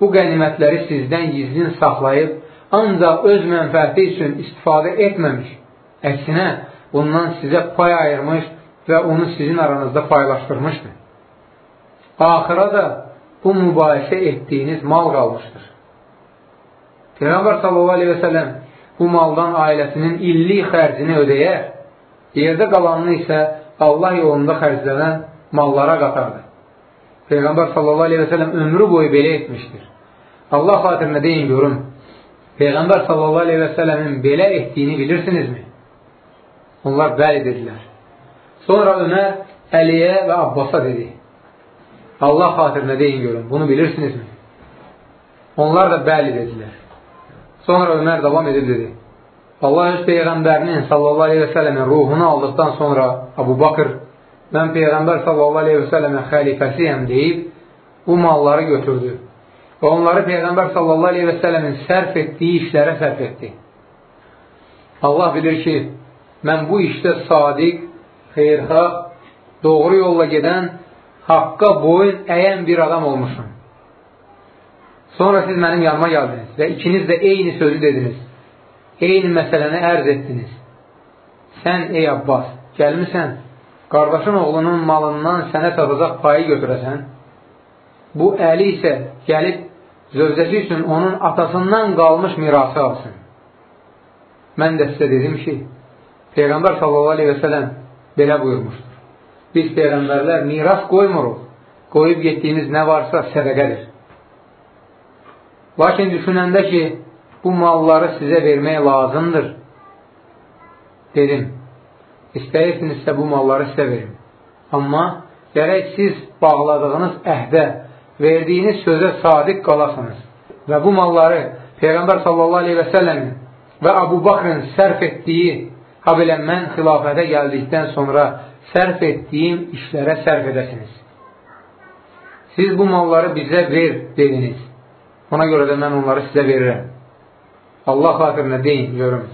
bu qənimətləri sizdən gizlin saxlayıb, ancaq öz mənfəəti üçün istifadə etməmiş. Əksinə, bundan sizə pay ayırmış və onu sizin aranızda paylaşdırmışdır. Axıra da bu mübahisə etdiyiniz mal qalmışdır. Peyğəmbər sallallahu aleyhi və sələm bu maldan ailəsinin illik xərcini ödəyər, yerdə qalanını isə Allah yolunda xərclənən mallara qatardı. Peyğəmbər sallallahu aleyhi və sələm ömrü boyu belə etmişdir. Allah xatirinə deyin görüm, Peyğəmbər sallallahu aleyhi və sələmin belə etdiyini bilirsinizmi? Onlar bəli dedilər. Sonra Ömər Əliyə və Abbasa dedi. Allah xatirinə deyin görün, bunu bilirsinizmi? Onlar da bəli dedilər. Sonra Ömər davam edib dedi. Allah öz Peyğəmbərinin sallallahu aleyhi və sələmin ruhunu aldıqdan sonra Abu Bakır, mən Peyğəmbər sallallahu aleyhi və sələmin xəlifəsiyəm deyib, bu malları götürdü. Və onları Peyğəmbər sallallahu aleyhi və sələmin sərf etdiyi işlərə sərf etdi. Allah bilir ki, mən bu işdə sadiq, xeyrxah, doğru yolla gedən haqqa boyun əyən bir adam olmuşum. Sonra siz mənim yanıma gəldiniz və ikiniz də eyni sözü dediniz. Eyni məsələni ərz etdiniz. Sən, ey Abbas, gəlmirsən, qardaşın oğlunun malından sənə çatacaq payı götürəsən. Bu əli isə gəlib zövcəsi üçün onun atasından qalmış mirası alsın. Mən də sizə dedim ki, Peyğəmbər sələm belə buyurmuşdur. Biz Peyğəmbərlər miras qoymuruq. Qoyub getdiyimiz nə varsa sədəqədir. Lakin düşünəndə ki, bu malları sizə vermək lazımdır, dedim, istəyirsinizsə bu malları sizə verim. Amma gərək siz bağladığınız əhdə, verdiyiniz sözə sadiq qalasınız və bu malları Peyğəmbər sallallahu aleyhi və səlləmin və Abu Bakrın sərf etdiyi, ha belə mən xilafətə gəldikdən sonra sərf etdiyim işlərə sərf edəsiniz. Siz bu malları bizə ver dediniz. Ona görə də mən onları sizə verirəm. Allah xatirinə deyin, görüm.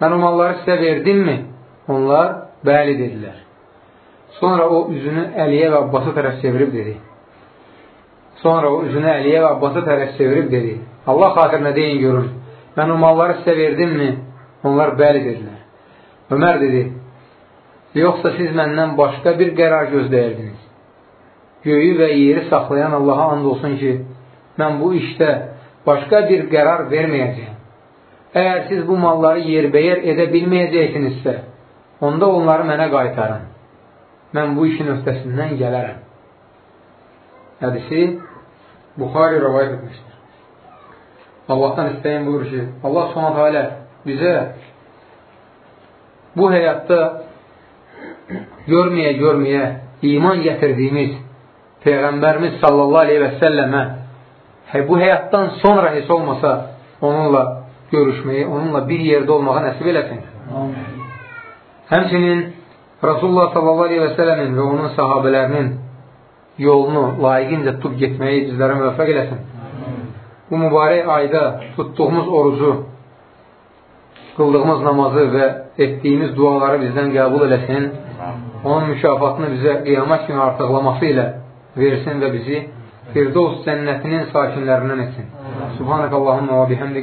Mən o malları sizə verdimmi? Onlar bəli dedilər. Sonra o üzünü Əliyə və Abbasa tərəf çevirib dedi. Sonra o üzünü Əliyə və Abbasa tərəf çevirib dedi. Allah xatirinə deyin, görün. Mən o malları sizə verdimmi? Onlar bəli dedilər. Ömər dedi, yoxsa siz məndən başqa bir qərar gözləyirdiniz. Göyü və yeri saxlayan Allaha and olsun ki, mən bu işdə başqa bir qərar verməyəcəyim. Əgər siz bu malları yerbəyər edə bilməyəcəksinizsə, onda onları mənə qaytarın. Mən bu işin öhdəsindən gələrəm. Hədisi Buxari rəvayət etmişdir. Allahdan istəyin buyur ki, Allah subhanət hələ bizə bu həyatda görməyə-görməyə iman gətirdiyimiz Peyğəmbərimiz sallallahu aleyhi və səlləmə bu həyatdan sonra heç olmasa onunla görüşməyi, onunla bir yerdə olmağa nəsib eləsin. Həmçinin Rasulullah sallallahu aleyhi və səlləmin və onun sahabələrinin yolunu layiqincə tutub getməyi bizlərə müvəffəq eləsin. Bu mübarək ayda tutduğumuz orucu, qıldığımız namazı və etdiyimiz duaları bizdən qəbul eləsin onun mükafatını bizə qiyamət günü artıqlaması ilə versin və bizi Firdovs cənnətinin sakinlərindən etsin. Subhanək Allahumma və